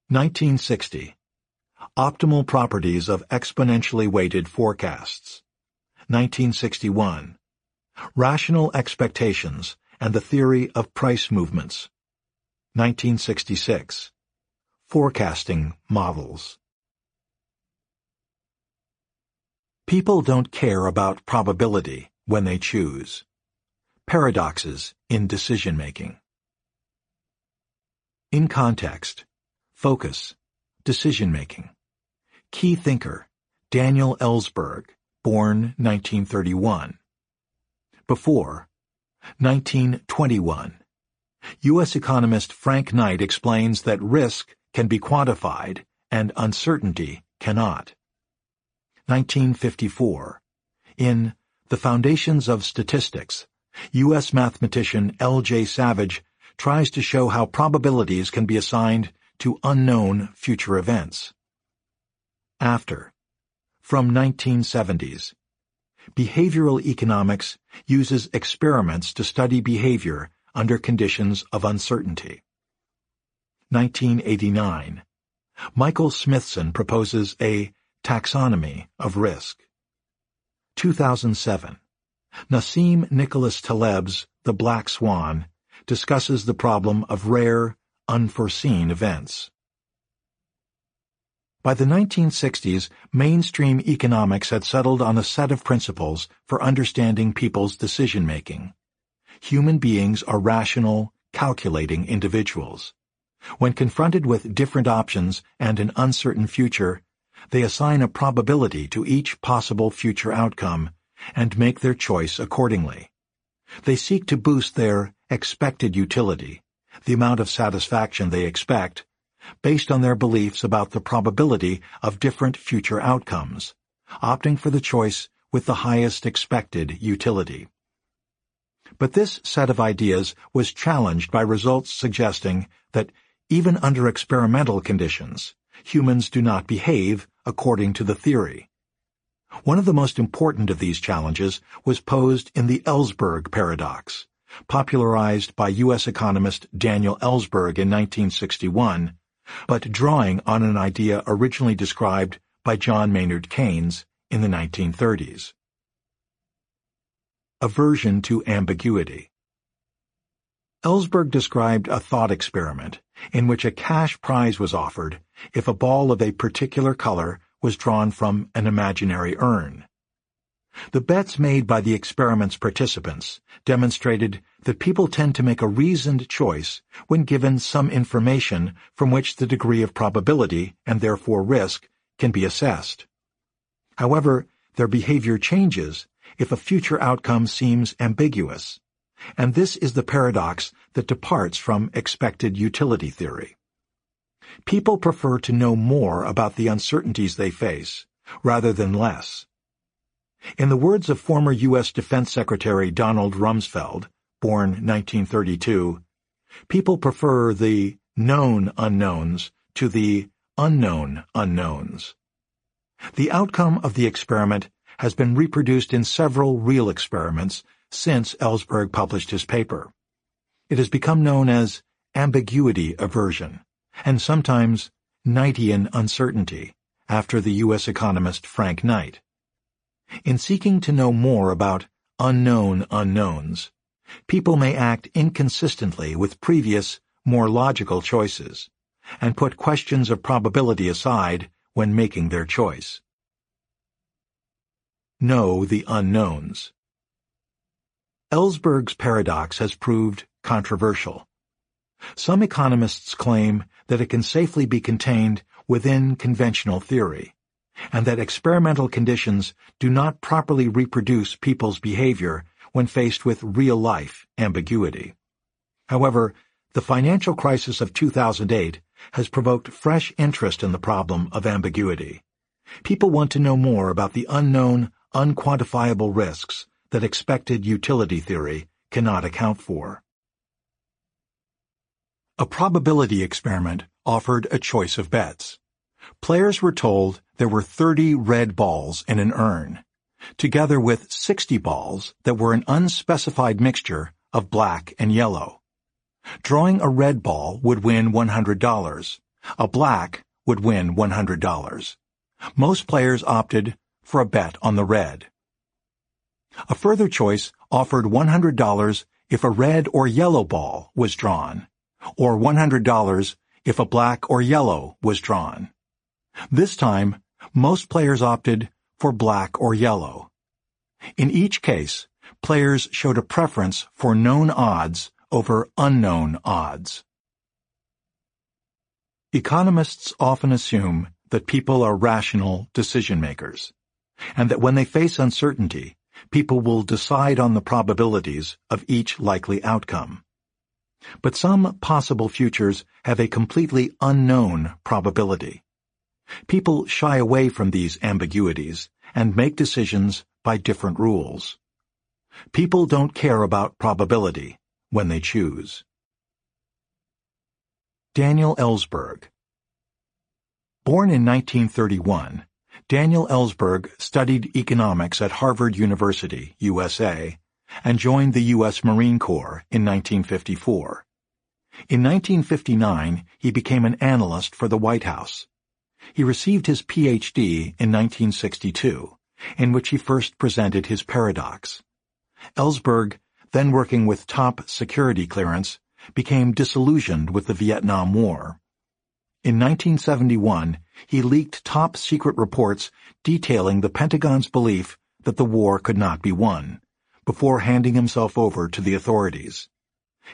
1960 Optimal Properties of Exponentially Weighted Forecasts. 1961 Rational Expectations and the Theory of Price Movements. 1966 Forecasting Models. People don't care about probability when they choose. Paradoxes in Decision Making In Context, Focus, Decision Making Key Thinker, Daniel Ellsberg, born 1931 Before, 1921 U.S. economist Frank Knight explains that risk can be quantified and uncertainty cannot. 1954. In The Foundations of Statistics, U.S. mathematician L.J. Savage tries to show how probabilities can be assigned to unknown future events. After. From 1970s. Behavioral economics uses experiments to study behavior under conditions of uncertainty. 1989. Michael Smithson proposes a taxonomy of risk. 2007. Nassim Nicholas Taleb's The Black Swan discusses the problem of rare, unforeseen events. By the 1960s, mainstream economics had settled on a set of principles for understanding people's decision-making. Human beings are rational, calculating individuals. When confronted with different options and an uncertain future, they assign a probability to each possible future outcome and make their choice accordingly. They seek to boost their expected utility, the amount of satisfaction they expect, based on their beliefs about the probability of different future outcomes, opting for the choice with the highest expected utility. But this set of ideas was challenged by results suggesting that even under experimental conditions, humans do not behave according to the theory. One of the most important of these challenges was posed in the Ellsberg paradox, popularized by U.S. economist Daniel Ellsberg in 1961, but drawing on an idea originally described by John Maynard Keynes in the 1930s. Aversion to ambiguity. Ellsberg described a thought experiment in which a cash prize was offered if a ball of a particular color was drawn from an imaginary urn. The bets made by the experiment's participants demonstrated that people tend to make a reasoned choice when given some information from which the degree of probability, and therefore risk, can be assessed. However, their behavior changes if a future outcome seems ambiguous, and this is the paradox that departs from expected utility theory. People prefer to know more about the uncertainties they face, rather than less. In the words of former U.S. Defense Secretary Donald Rumsfeld, born 1932, people prefer the known unknowns to the unknown unknowns. The outcome of the experiment has been reproduced in several real experiments since Ellsberg published his paper. It has become known as ambiguity aversion and sometimes Knightian uncertainty, after the U.S. economist Frank Knight. In seeking to know more about unknown unknowns, people may act inconsistently with previous, more logical choices, and put questions of probability aside when making their choice. Know the unknowns. Ellsberg's paradox has proved controversial. Some economists claim that it can safely be contained within conventional theory, and that experimental conditions do not properly reproduce people's behavior when faced with real-life ambiguity. However, the financial crisis of 2008 has provoked fresh interest in the problem of ambiguity. People want to know more about the unknown, unquantifiable risks that expected utility theory cannot account for. A probability experiment offered a choice of bets. Players were told there were 30 red balls in an urn, together with 60 balls that were an unspecified mixture of black and yellow. Drawing a red ball would win $100. A black would win $100. Most players opted for a bet on the red. A further choice offered $100 if a red or yellow ball was drawn or $100 if a black or yellow was drawn. This time, most players opted for black or yellow. In each case, players showed a preference for known odds over unknown odds. Economists often assume that people are rational decision makers, and that when they face uncertainty, people will decide on the probabilities of each likely outcome. But some possible futures have a completely unknown probability. People shy away from these ambiguities and make decisions by different rules. People don't care about probability when they choose. Daniel Ellsberg Born in 1931, Daniel Ellsberg studied economics at Harvard University, USA, and joined the U.S. Marine Corps in 1954. In 1959, he became an analyst for the White House. He received his Ph.D. in 1962, in which he first presented his paradox. Ellsberg, then working with top security clearance, became disillusioned with the Vietnam War. In 1971, he leaked top secret reports detailing the Pentagon's belief that the war could not be won before handing himself over to the authorities.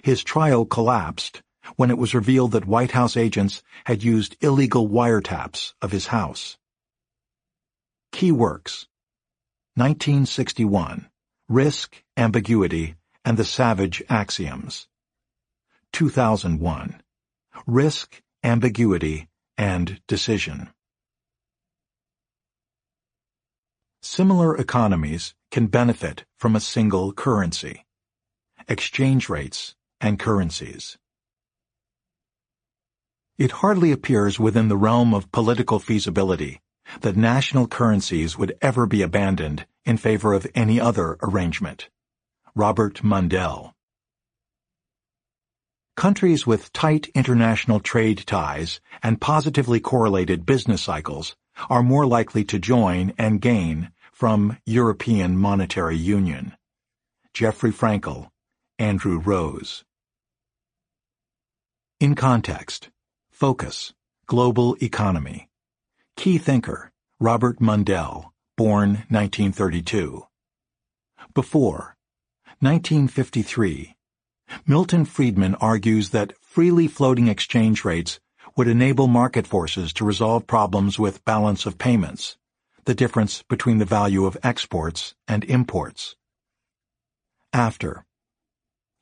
His trial collapsed when it was revealed that White House agents had used illegal wiretaps of his house. Key Works 1961 Risk, Ambiguity, and the Savage Axioms. 2001 Risk, Ambiguity, and Decision. Similar economies can benefit from a single currency, exchange rates, and currencies. It hardly appears within the realm of political feasibility that national currencies would ever be abandoned in favor of any other arrangement. Robert Mundell Countries with tight international trade ties and positively correlated business cycles are more likely to join and gain from European Monetary Union. Jeffrey Frankel, Andrew Rose. In context, focus, global economy. Key thinker, Robert Mundell, born 1932. Before, 1953, Milton Friedman argues that freely floating exchange rates would enable market forces to resolve problems with balance of payments, the difference between the value of exports and imports. After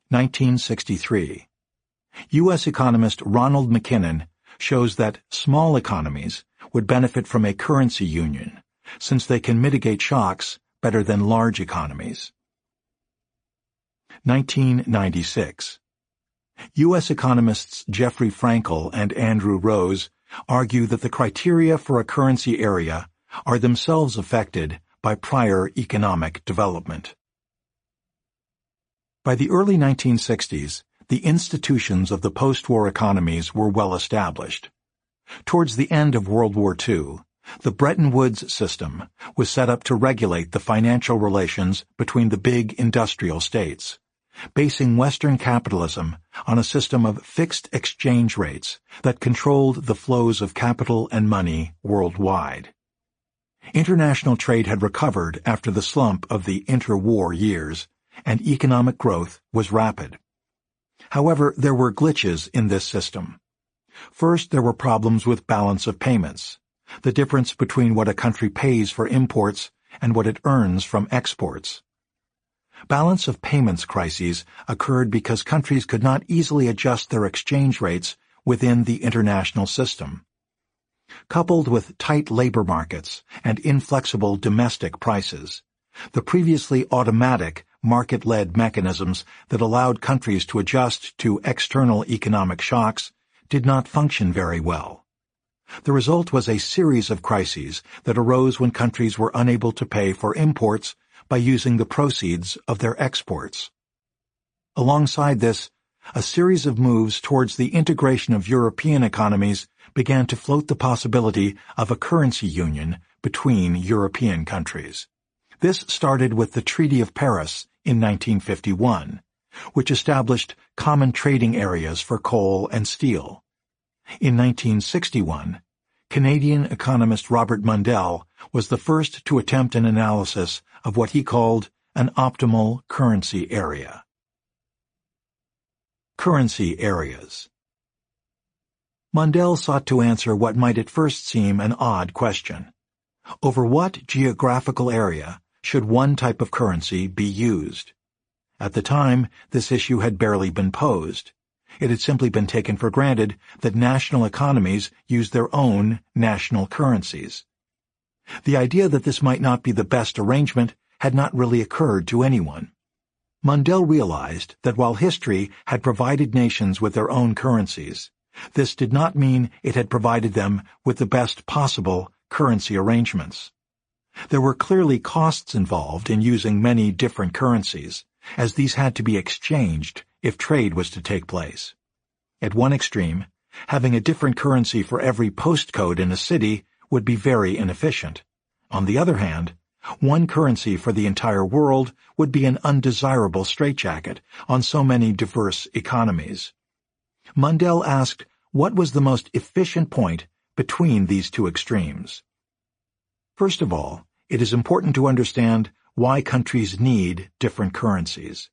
1963 U.S. economist Ronald McKinnon shows that small economies would benefit from a currency union since they can mitigate shocks better than large economies. 1996 U.S. economists Jeffrey Frankel and Andrew Rose argue that the criteria for a currency area are themselves affected by prior economic development. By the early 1960s, the institutions of the post-war economies were well established. Towards the end of World War II, the Bretton Woods system was set up to regulate the financial relations between the big industrial states basing Western capitalism on a system of fixed exchange rates that controlled the flows of capital and money worldwide. International trade had recovered after the slump of the interwar years, and economic growth was rapid. However, there were glitches in this system. First, there were problems with balance of payments, the difference between what a country pays for imports and what it earns from exports. Balance of payments crises occurred because countries could not easily adjust their exchange rates within the international system. Coupled with tight labor markets and inflexible domestic prices, the previously automatic market-led mechanisms that allowed countries to adjust to external economic shocks did not function very well. The result was a series of crises that arose when countries were unable to pay for imports by using the proceeds of their exports. Alongside this, a series of moves towards the integration of European economies began to float the possibility of a currency union between European countries. This started with the Treaty of Paris in 1951, which established common trading areas for coal and steel. In 1961, Canadian economist Robert Mundell was the first to attempt an analysis of what he called an optimal currency area. Currency areas Mundell sought to answer what might at first seem an odd question. Over what geographical area should one type of currency be used? At the time, this issue had barely been posed. It had simply been taken for granted that national economies use their own national currencies. The idea that this might not be the best arrangement had not really occurred to anyone. Mundell realized that while history had provided nations with their own currencies, this did not mean it had provided them with the best possible currency arrangements. There were clearly costs involved in using many different currencies, as these had to be exchanged if trade was to take place. At one extreme, having a different currency for every postcode in a city would be very inefficient. On the other hand, one currency for the entire world would be an undesirable straitjacket on so many diverse economies. Mundell asked what was the most efficient point between these two extremes. First of all, it is important to understand why countries need different currencies.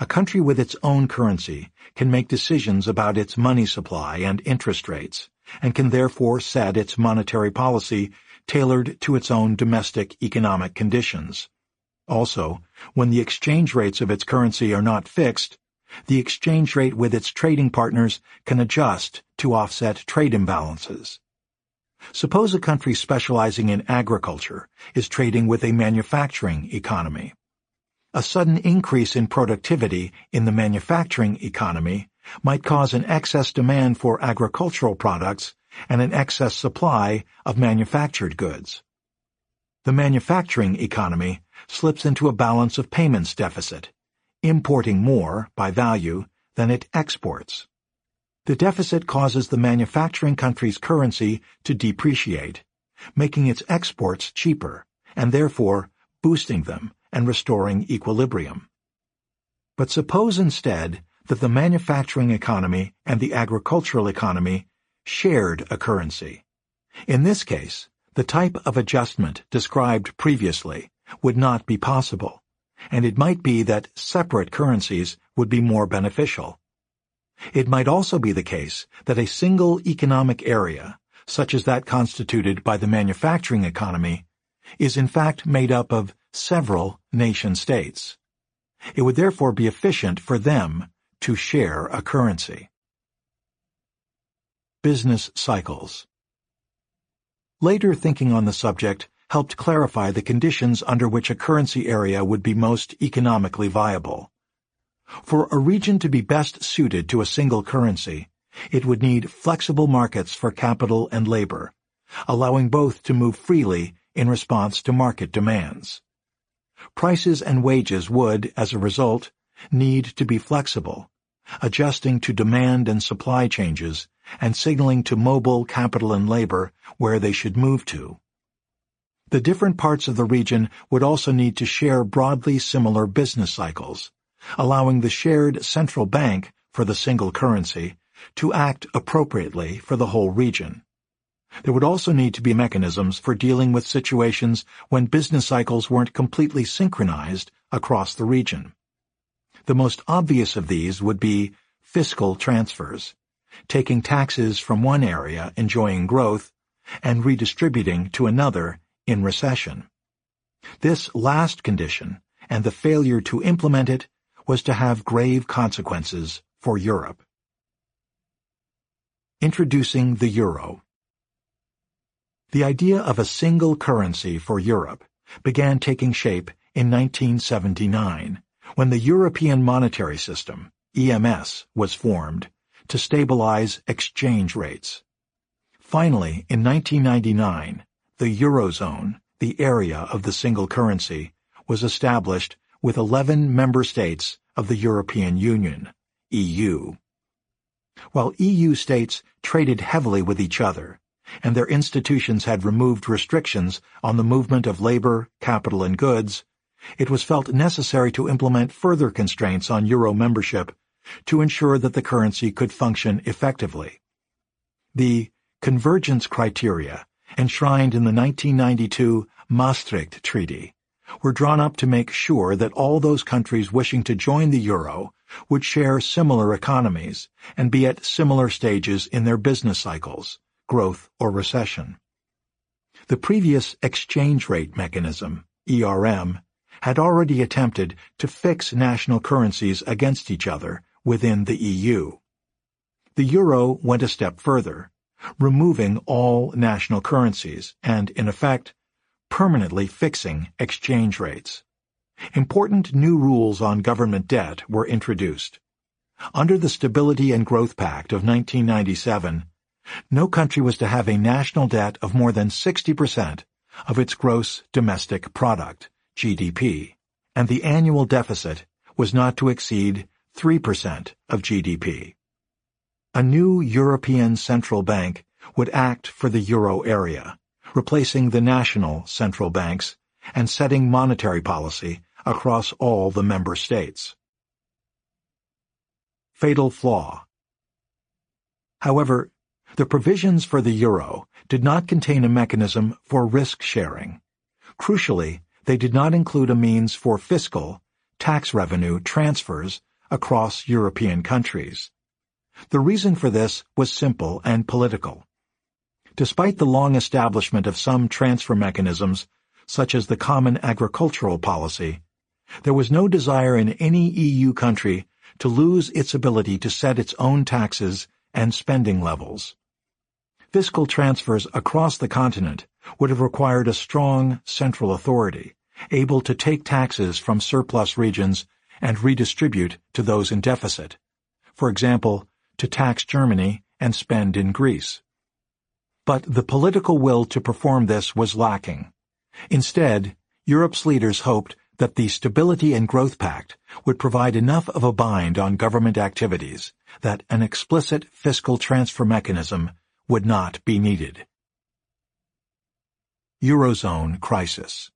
A country with its own currency can make decisions about its money supply and interest rates, and can therefore set its monetary policy tailored to its own domestic economic conditions. Also, when the exchange rates of its currency are not fixed, the exchange rate with its trading partners can adjust to offset trade imbalances. Suppose a country specializing in agriculture is trading with a manufacturing economy. A sudden increase in productivity in the manufacturing economy might cause an excess demand for agricultural products and an excess supply of manufactured goods. The manufacturing economy slips into a balance of payments deficit, importing more, by value, than it exports. The deficit causes the manufacturing country's currency to depreciate, making its exports cheaper, and therefore boosting them and restoring equilibrium. But suppose instead that the manufacturing economy and the agricultural economy shared a currency. In this case, the type of adjustment described previously would not be possible, and it might be that separate currencies would be more beneficial. It might also be the case that a single economic area, such as that constituted by the manufacturing economy, is in fact made up of several nation-states. It would therefore be efficient for them to share a currency. Business Cycles Later thinking on the subject helped clarify the conditions under which a currency area would be most economically viable. For a region to be best suited to a single currency, it would need flexible markets for capital and labor, allowing both to move freely in response to market demands prices and wages would, as a result, need to be flexible, adjusting to demand and supply changes, and signaling to mobile capital and labor where they should move to. The different parts of the region would also need to share broadly similar business cycles, allowing the shared central bank for the single currency to act appropriately for the whole region. There would also need to be mechanisms for dealing with situations when business cycles weren't completely synchronized across the region. The most obvious of these would be fiscal transfers, taking taxes from one area enjoying growth and redistributing to another in recession. This last condition and the failure to implement it was to have grave consequences for Europe. Introducing the Euro the idea of a single currency for Europe began taking shape in 1979 when the European Monetary System, EMS, was formed to stabilize exchange rates. Finally, in 1999, the Eurozone, the area of the single currency, was established with 11 member states of the European Union, EU. While EU states traded heavily with each other, and their institutions had removed restrictions on the movement of labor, capital, and goods, it was felt necessary to implement further constraints on euro membership to ensure that the currency could function effectively. The convergence criteria enshrined in the 1992 Maastricht Treaty were drawn up to make sure that all those countries wishing to join the euro would share similar economies and be at similar stages in their business cycles, growth, or recession. The previous exchange rate mechanism, ERM, had already attempted to fix national currencies against each other within the EU. The euro went a step further, removing all national currencies and, in effect, permanently fixing exchange rates. Important new rules on government debt were introduced. Under the Stability and Growth Pact of 1997, no country was to have a national debt of more than 60% of its gross domestic product, GDP, and the annual deficit was not to exceed 3% of GDP. A new European Central Bank would act for the euro area, replacing the national central banks and setting monetary policy across all the member states. Fatal Flaw However, the provisions for the euro did not contain a mechanism for risk sharing. Crucially, they did not include a means for fiscal, tax revenue transfers across European countries. The reason for this was simple and political. Despite the long establishment of some transfer mechanisms, such as the Common Agricultural Policy, there was no desire in any EU country to lose its ability to set its own taxes and spending levels. Fiscal transfers across the continent would have required a strong central authority, able to take taxes from surplus regions and redistribute to those in deficit. For example, to tax Germany and spend in Greece. But the political will to perform this was lacking. Instead, Europe's leaders hoped that the Stability and Growth Pact would provide enough of a bind on government activities that an explicit fiscal transfer mechanism would not be needed. Eurozone Crisis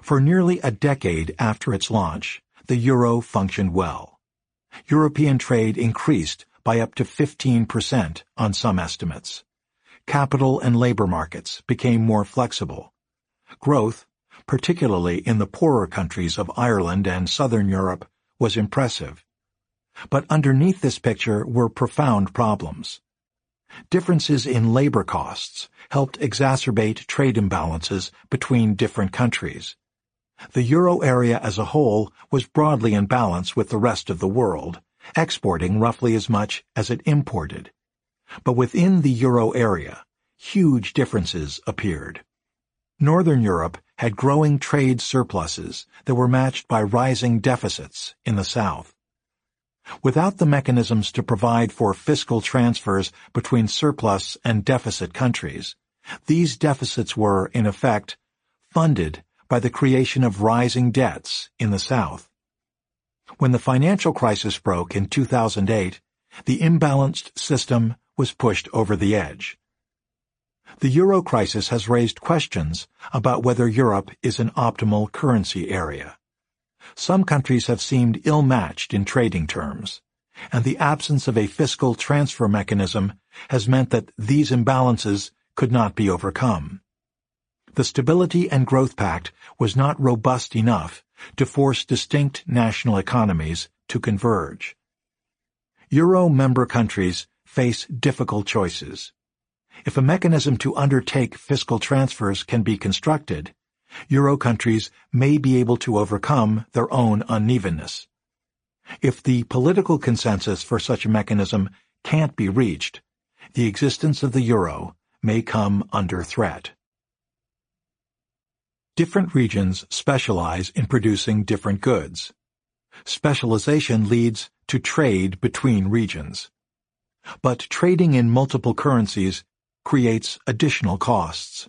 For nearly a decade after its launch, the euro functioned well. European trade increased by up to 15% on some estimates. Capital and labor markets became more flexible. Growth, particularly in the poorer countries of Ireland and Southern Europe, was impressive, but underneath this picture were profound problems. Differences in labor costs helped exacerbate trade imbalances between different countries. The euro area as a whole was broadly in balance with the rest of the world, exporting roughly as much as it imported. But within the euro area, huge differences appeared. Northern Europe had growing trade surpluses that were matched by rising deficits in the south. Without the mechanisms to provide for fiscal transfers between surplus and deficit countries, these deficits were, in effect, funded by the creation of rising debts in the South. When the financial crisis broke in 2008, the imbalanced system was pushed over the edge. The euro crisis has raised questions about whether Europe is an optimal currency area some countries have seemed ill-matched in trading terms, and the absence of a fiscal transfer mechanism has meant that these imbalances could not be overcome. The Stability and Growth Pact was not robust enough to force distinct national economies to converge. Euro member countries face difficult choices. If a mechanism to undertake fiscal transfers can be constructed, Euro countries may be able to overcome their own unevenness. If the political consensus for such a mechanism can't be reached, the existence of the euro may come under threat. Different regions specialize in producing different goods. Specialization leads to trade between regions. But trading in multiple currencies creates additional costs.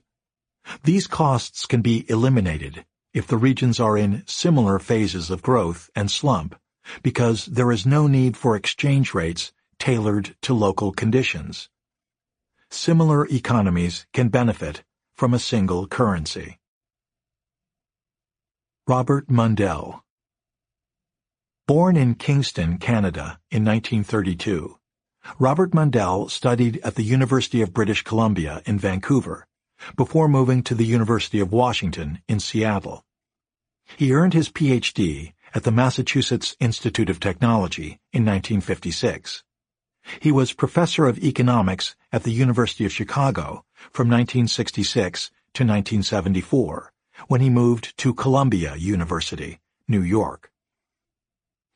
These costs can be eliminated if the regions are in similar phases of growth and slump because there is no need for exchange rates tailored to local conditions. Similar economies can benefit from a single currency. Robert Mundell Born in Kingston, Canada in 1932, Robert Mundell studied at the University of British Columbia in Vancouver before moving to the University of Washington in Seattle. He earned his Ph.D. at the Massachusetts Institute of Technology in 1956. He was professor of economics at the University of Chicago from 1966 to 1974, when he moved to Columbia University, New York.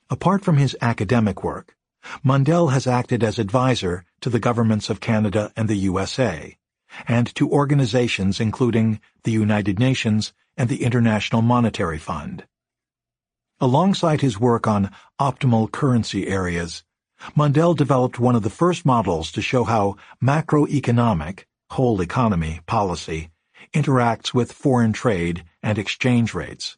Apart from his academic work, Mundell has acted as advisor to the governments of Canada and the USA, and to organizations including the United Nations and the International Monetary Fund. Alongside his work on optimal currency areas, Mundell developed one of the first models to show how macroeconomic, whole economy, policy interacts with foreign trade and exchange rates.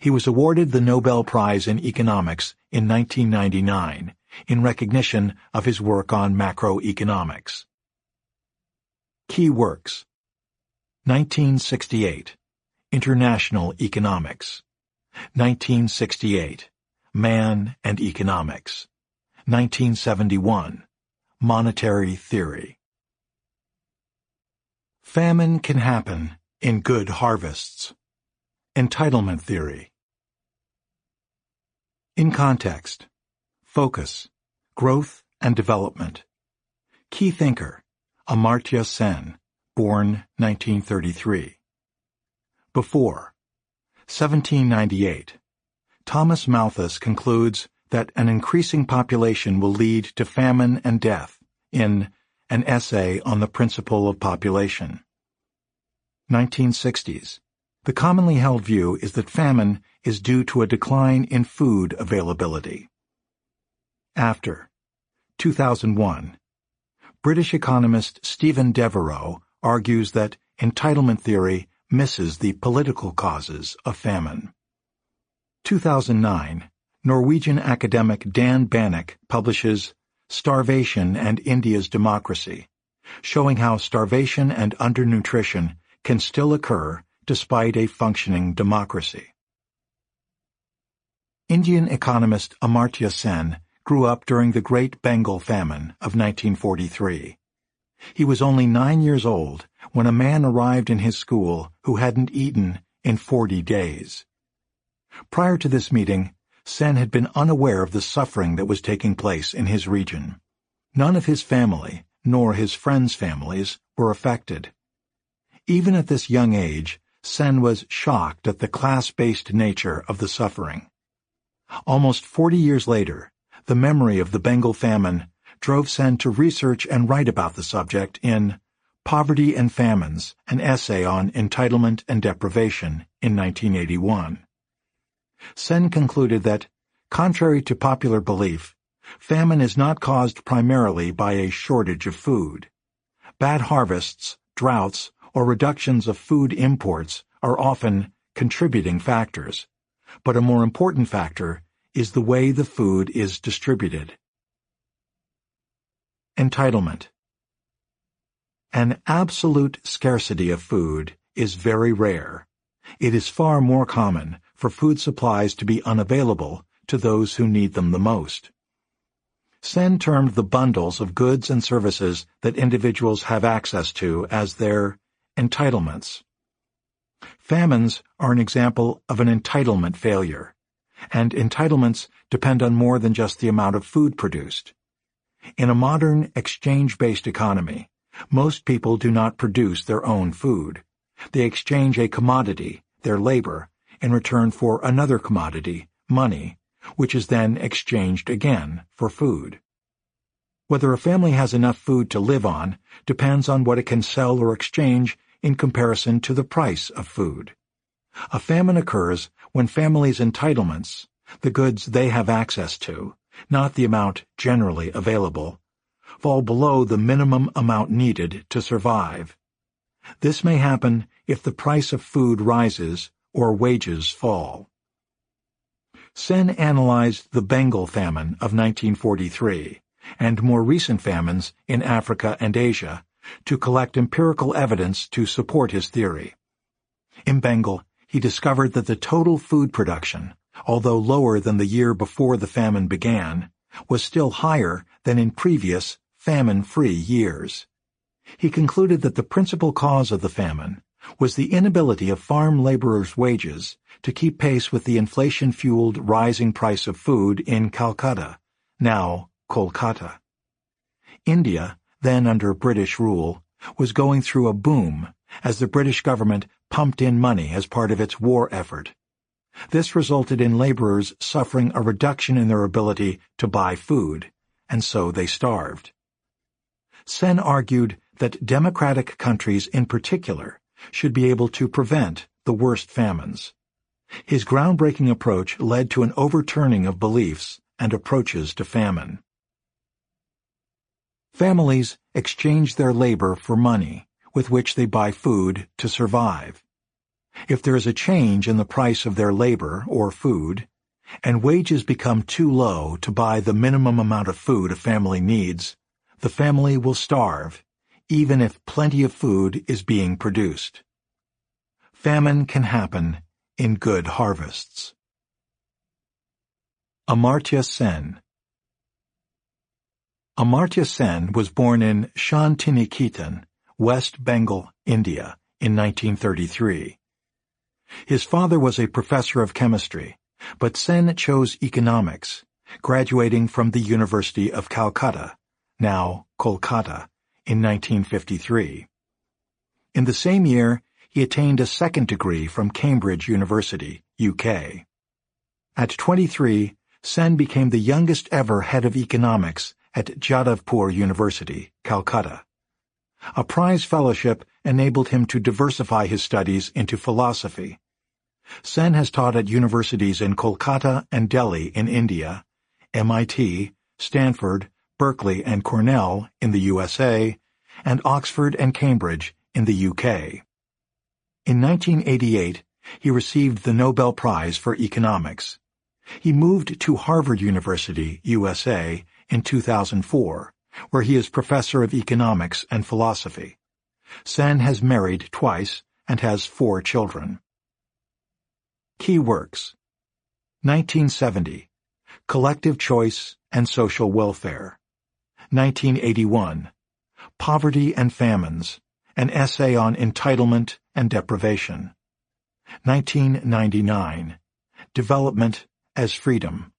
He was awarded the Nobel Prize in Economics in 1999 in recognition of his work on macroeconomics. Key works 1968 International Economics. 1968 Man and Economics. 1971 Monetary Theory. Famine can happen in good harvests. Entitlement Theory. In context, focus, growth and development. Key thinker, Amartya Sen, born 1933. Before 1798, Thomas Malthus concludes that an increasing population will lead to famine and death in An Essay on the Principle of Population. 1960s. The commonly held view is that famine is due to a decline in food availability. After 2001, British economist Stephen Devereux argues that entitlement theory misses the political causes of famine. 2009, Norwegian academic Dan Banik publishes Starvation and India's Democracy, showing how starvation and undernutrition can still occur despite a functioning democracy. Indian economist Amartya Sen grew up during the Great Bengal Famine of 1943. He was only nine years old when a man arrived in his school who hadn't eaten in 40 days. Prior to this meeting, Sen had been unaware of the suffering that was taking place in his region. None of his family, nor his friends' families, were affected. Even at this young age, Sen was shocked at the class-based nature of the suffering. Almost 40 years later, the memory of the Bengal famine drove Sen to research and write about the subject in Poverty and Famines, an essay on entitlement and deprivation in 1981. Sen concluded that, contrary to popular belief, famine is not caused primarily by a shortage of food. Bad harvests, droughts, or reductions of food imports are often contributing factors, but a more important factor is the way the food is distributed. Entitlement An absolute scarcity of food is very rare. It is far more common for food supplies to be unavailable to those who need them the most. Sen termed the bundles of goods and services that individuals have access to as their entitlements. Famines are an example of an entitlement failure and entitlements depend on more than just the amount of food produced. In a modern, exchange-based economy, most people do not produce their own food. They exchange a commodity, their labor, in return for another commodity, money, which is then exchanged again for food. Whether a family has enough food to live on depends on what it can sell or exchange in comparison to the price of food. A famine occurs when families' entitlements, the goods they have access to, not the amount generally available, fall below the minimum amount needed to survive. This may happen if the price of food rises or wages fall. Sen analyzed the Bengal famine of 1943 and more recent famines in Africa and Asia to collect empirical evidence to support his theory. In Bengal, he discovered that the total food production, although lower than the year before the famine began, was still higher than in previous famine-free years. He concluded that the principal cause of the famine was the inability of farm laborers' wages to keep pace with the inflation-fueled rising price of food in Calcutta, now Kolkata. India, then under British rule, was going through a boom as the British government pumped in money as part of its war effort. This resulted in laborers suffering a reduction in their ability to buy food, and so they starved. Sen argued that democratic countries in particular should be able to prevent the worst famines. His groundbreaking approach led to an overturning of beliefs and approaches to famine. Families exchange their labor for money, with which they buy food to survive. If there is a change in the price of their labor or food, and wages become too low to buy the minimum amount of food a family needs, the family will starve, even if plenty of food is being produced. Famine can happen in good harvests. Amartya Sen Amartya Sen was born in Shantiniketan, West Bengal, India, in 1933. His father was a professor of chemistry, but Sen chose economics, graduating from the University of Calcutta, now Kolkata, in 1953. In the same year, he attained a second degree from Cambridge University, UK. At 23, Sen became the youngest ever head of economics at Jadavpur University, Calcutta. A prize fellowship enabled him to diversify his studies into philosophy. Sen has taught at universities in Kolkata and Delhi in India, MIT, Stanford, Berkeley and Cornell in the USA, and Oxford and Cambridge in the UK. In 1988, he received the Nobel Prize for Economics. He moved to Harvard University, USA, in 2004, where he is professor of economics and philosophy. Sen has married twice and has four children. Key works. 1970 Collective Choice and Social Welfare. 1981 Poverty and Famines. An Essay on Entitlement and Deprivation. 1999 Development as Freedom.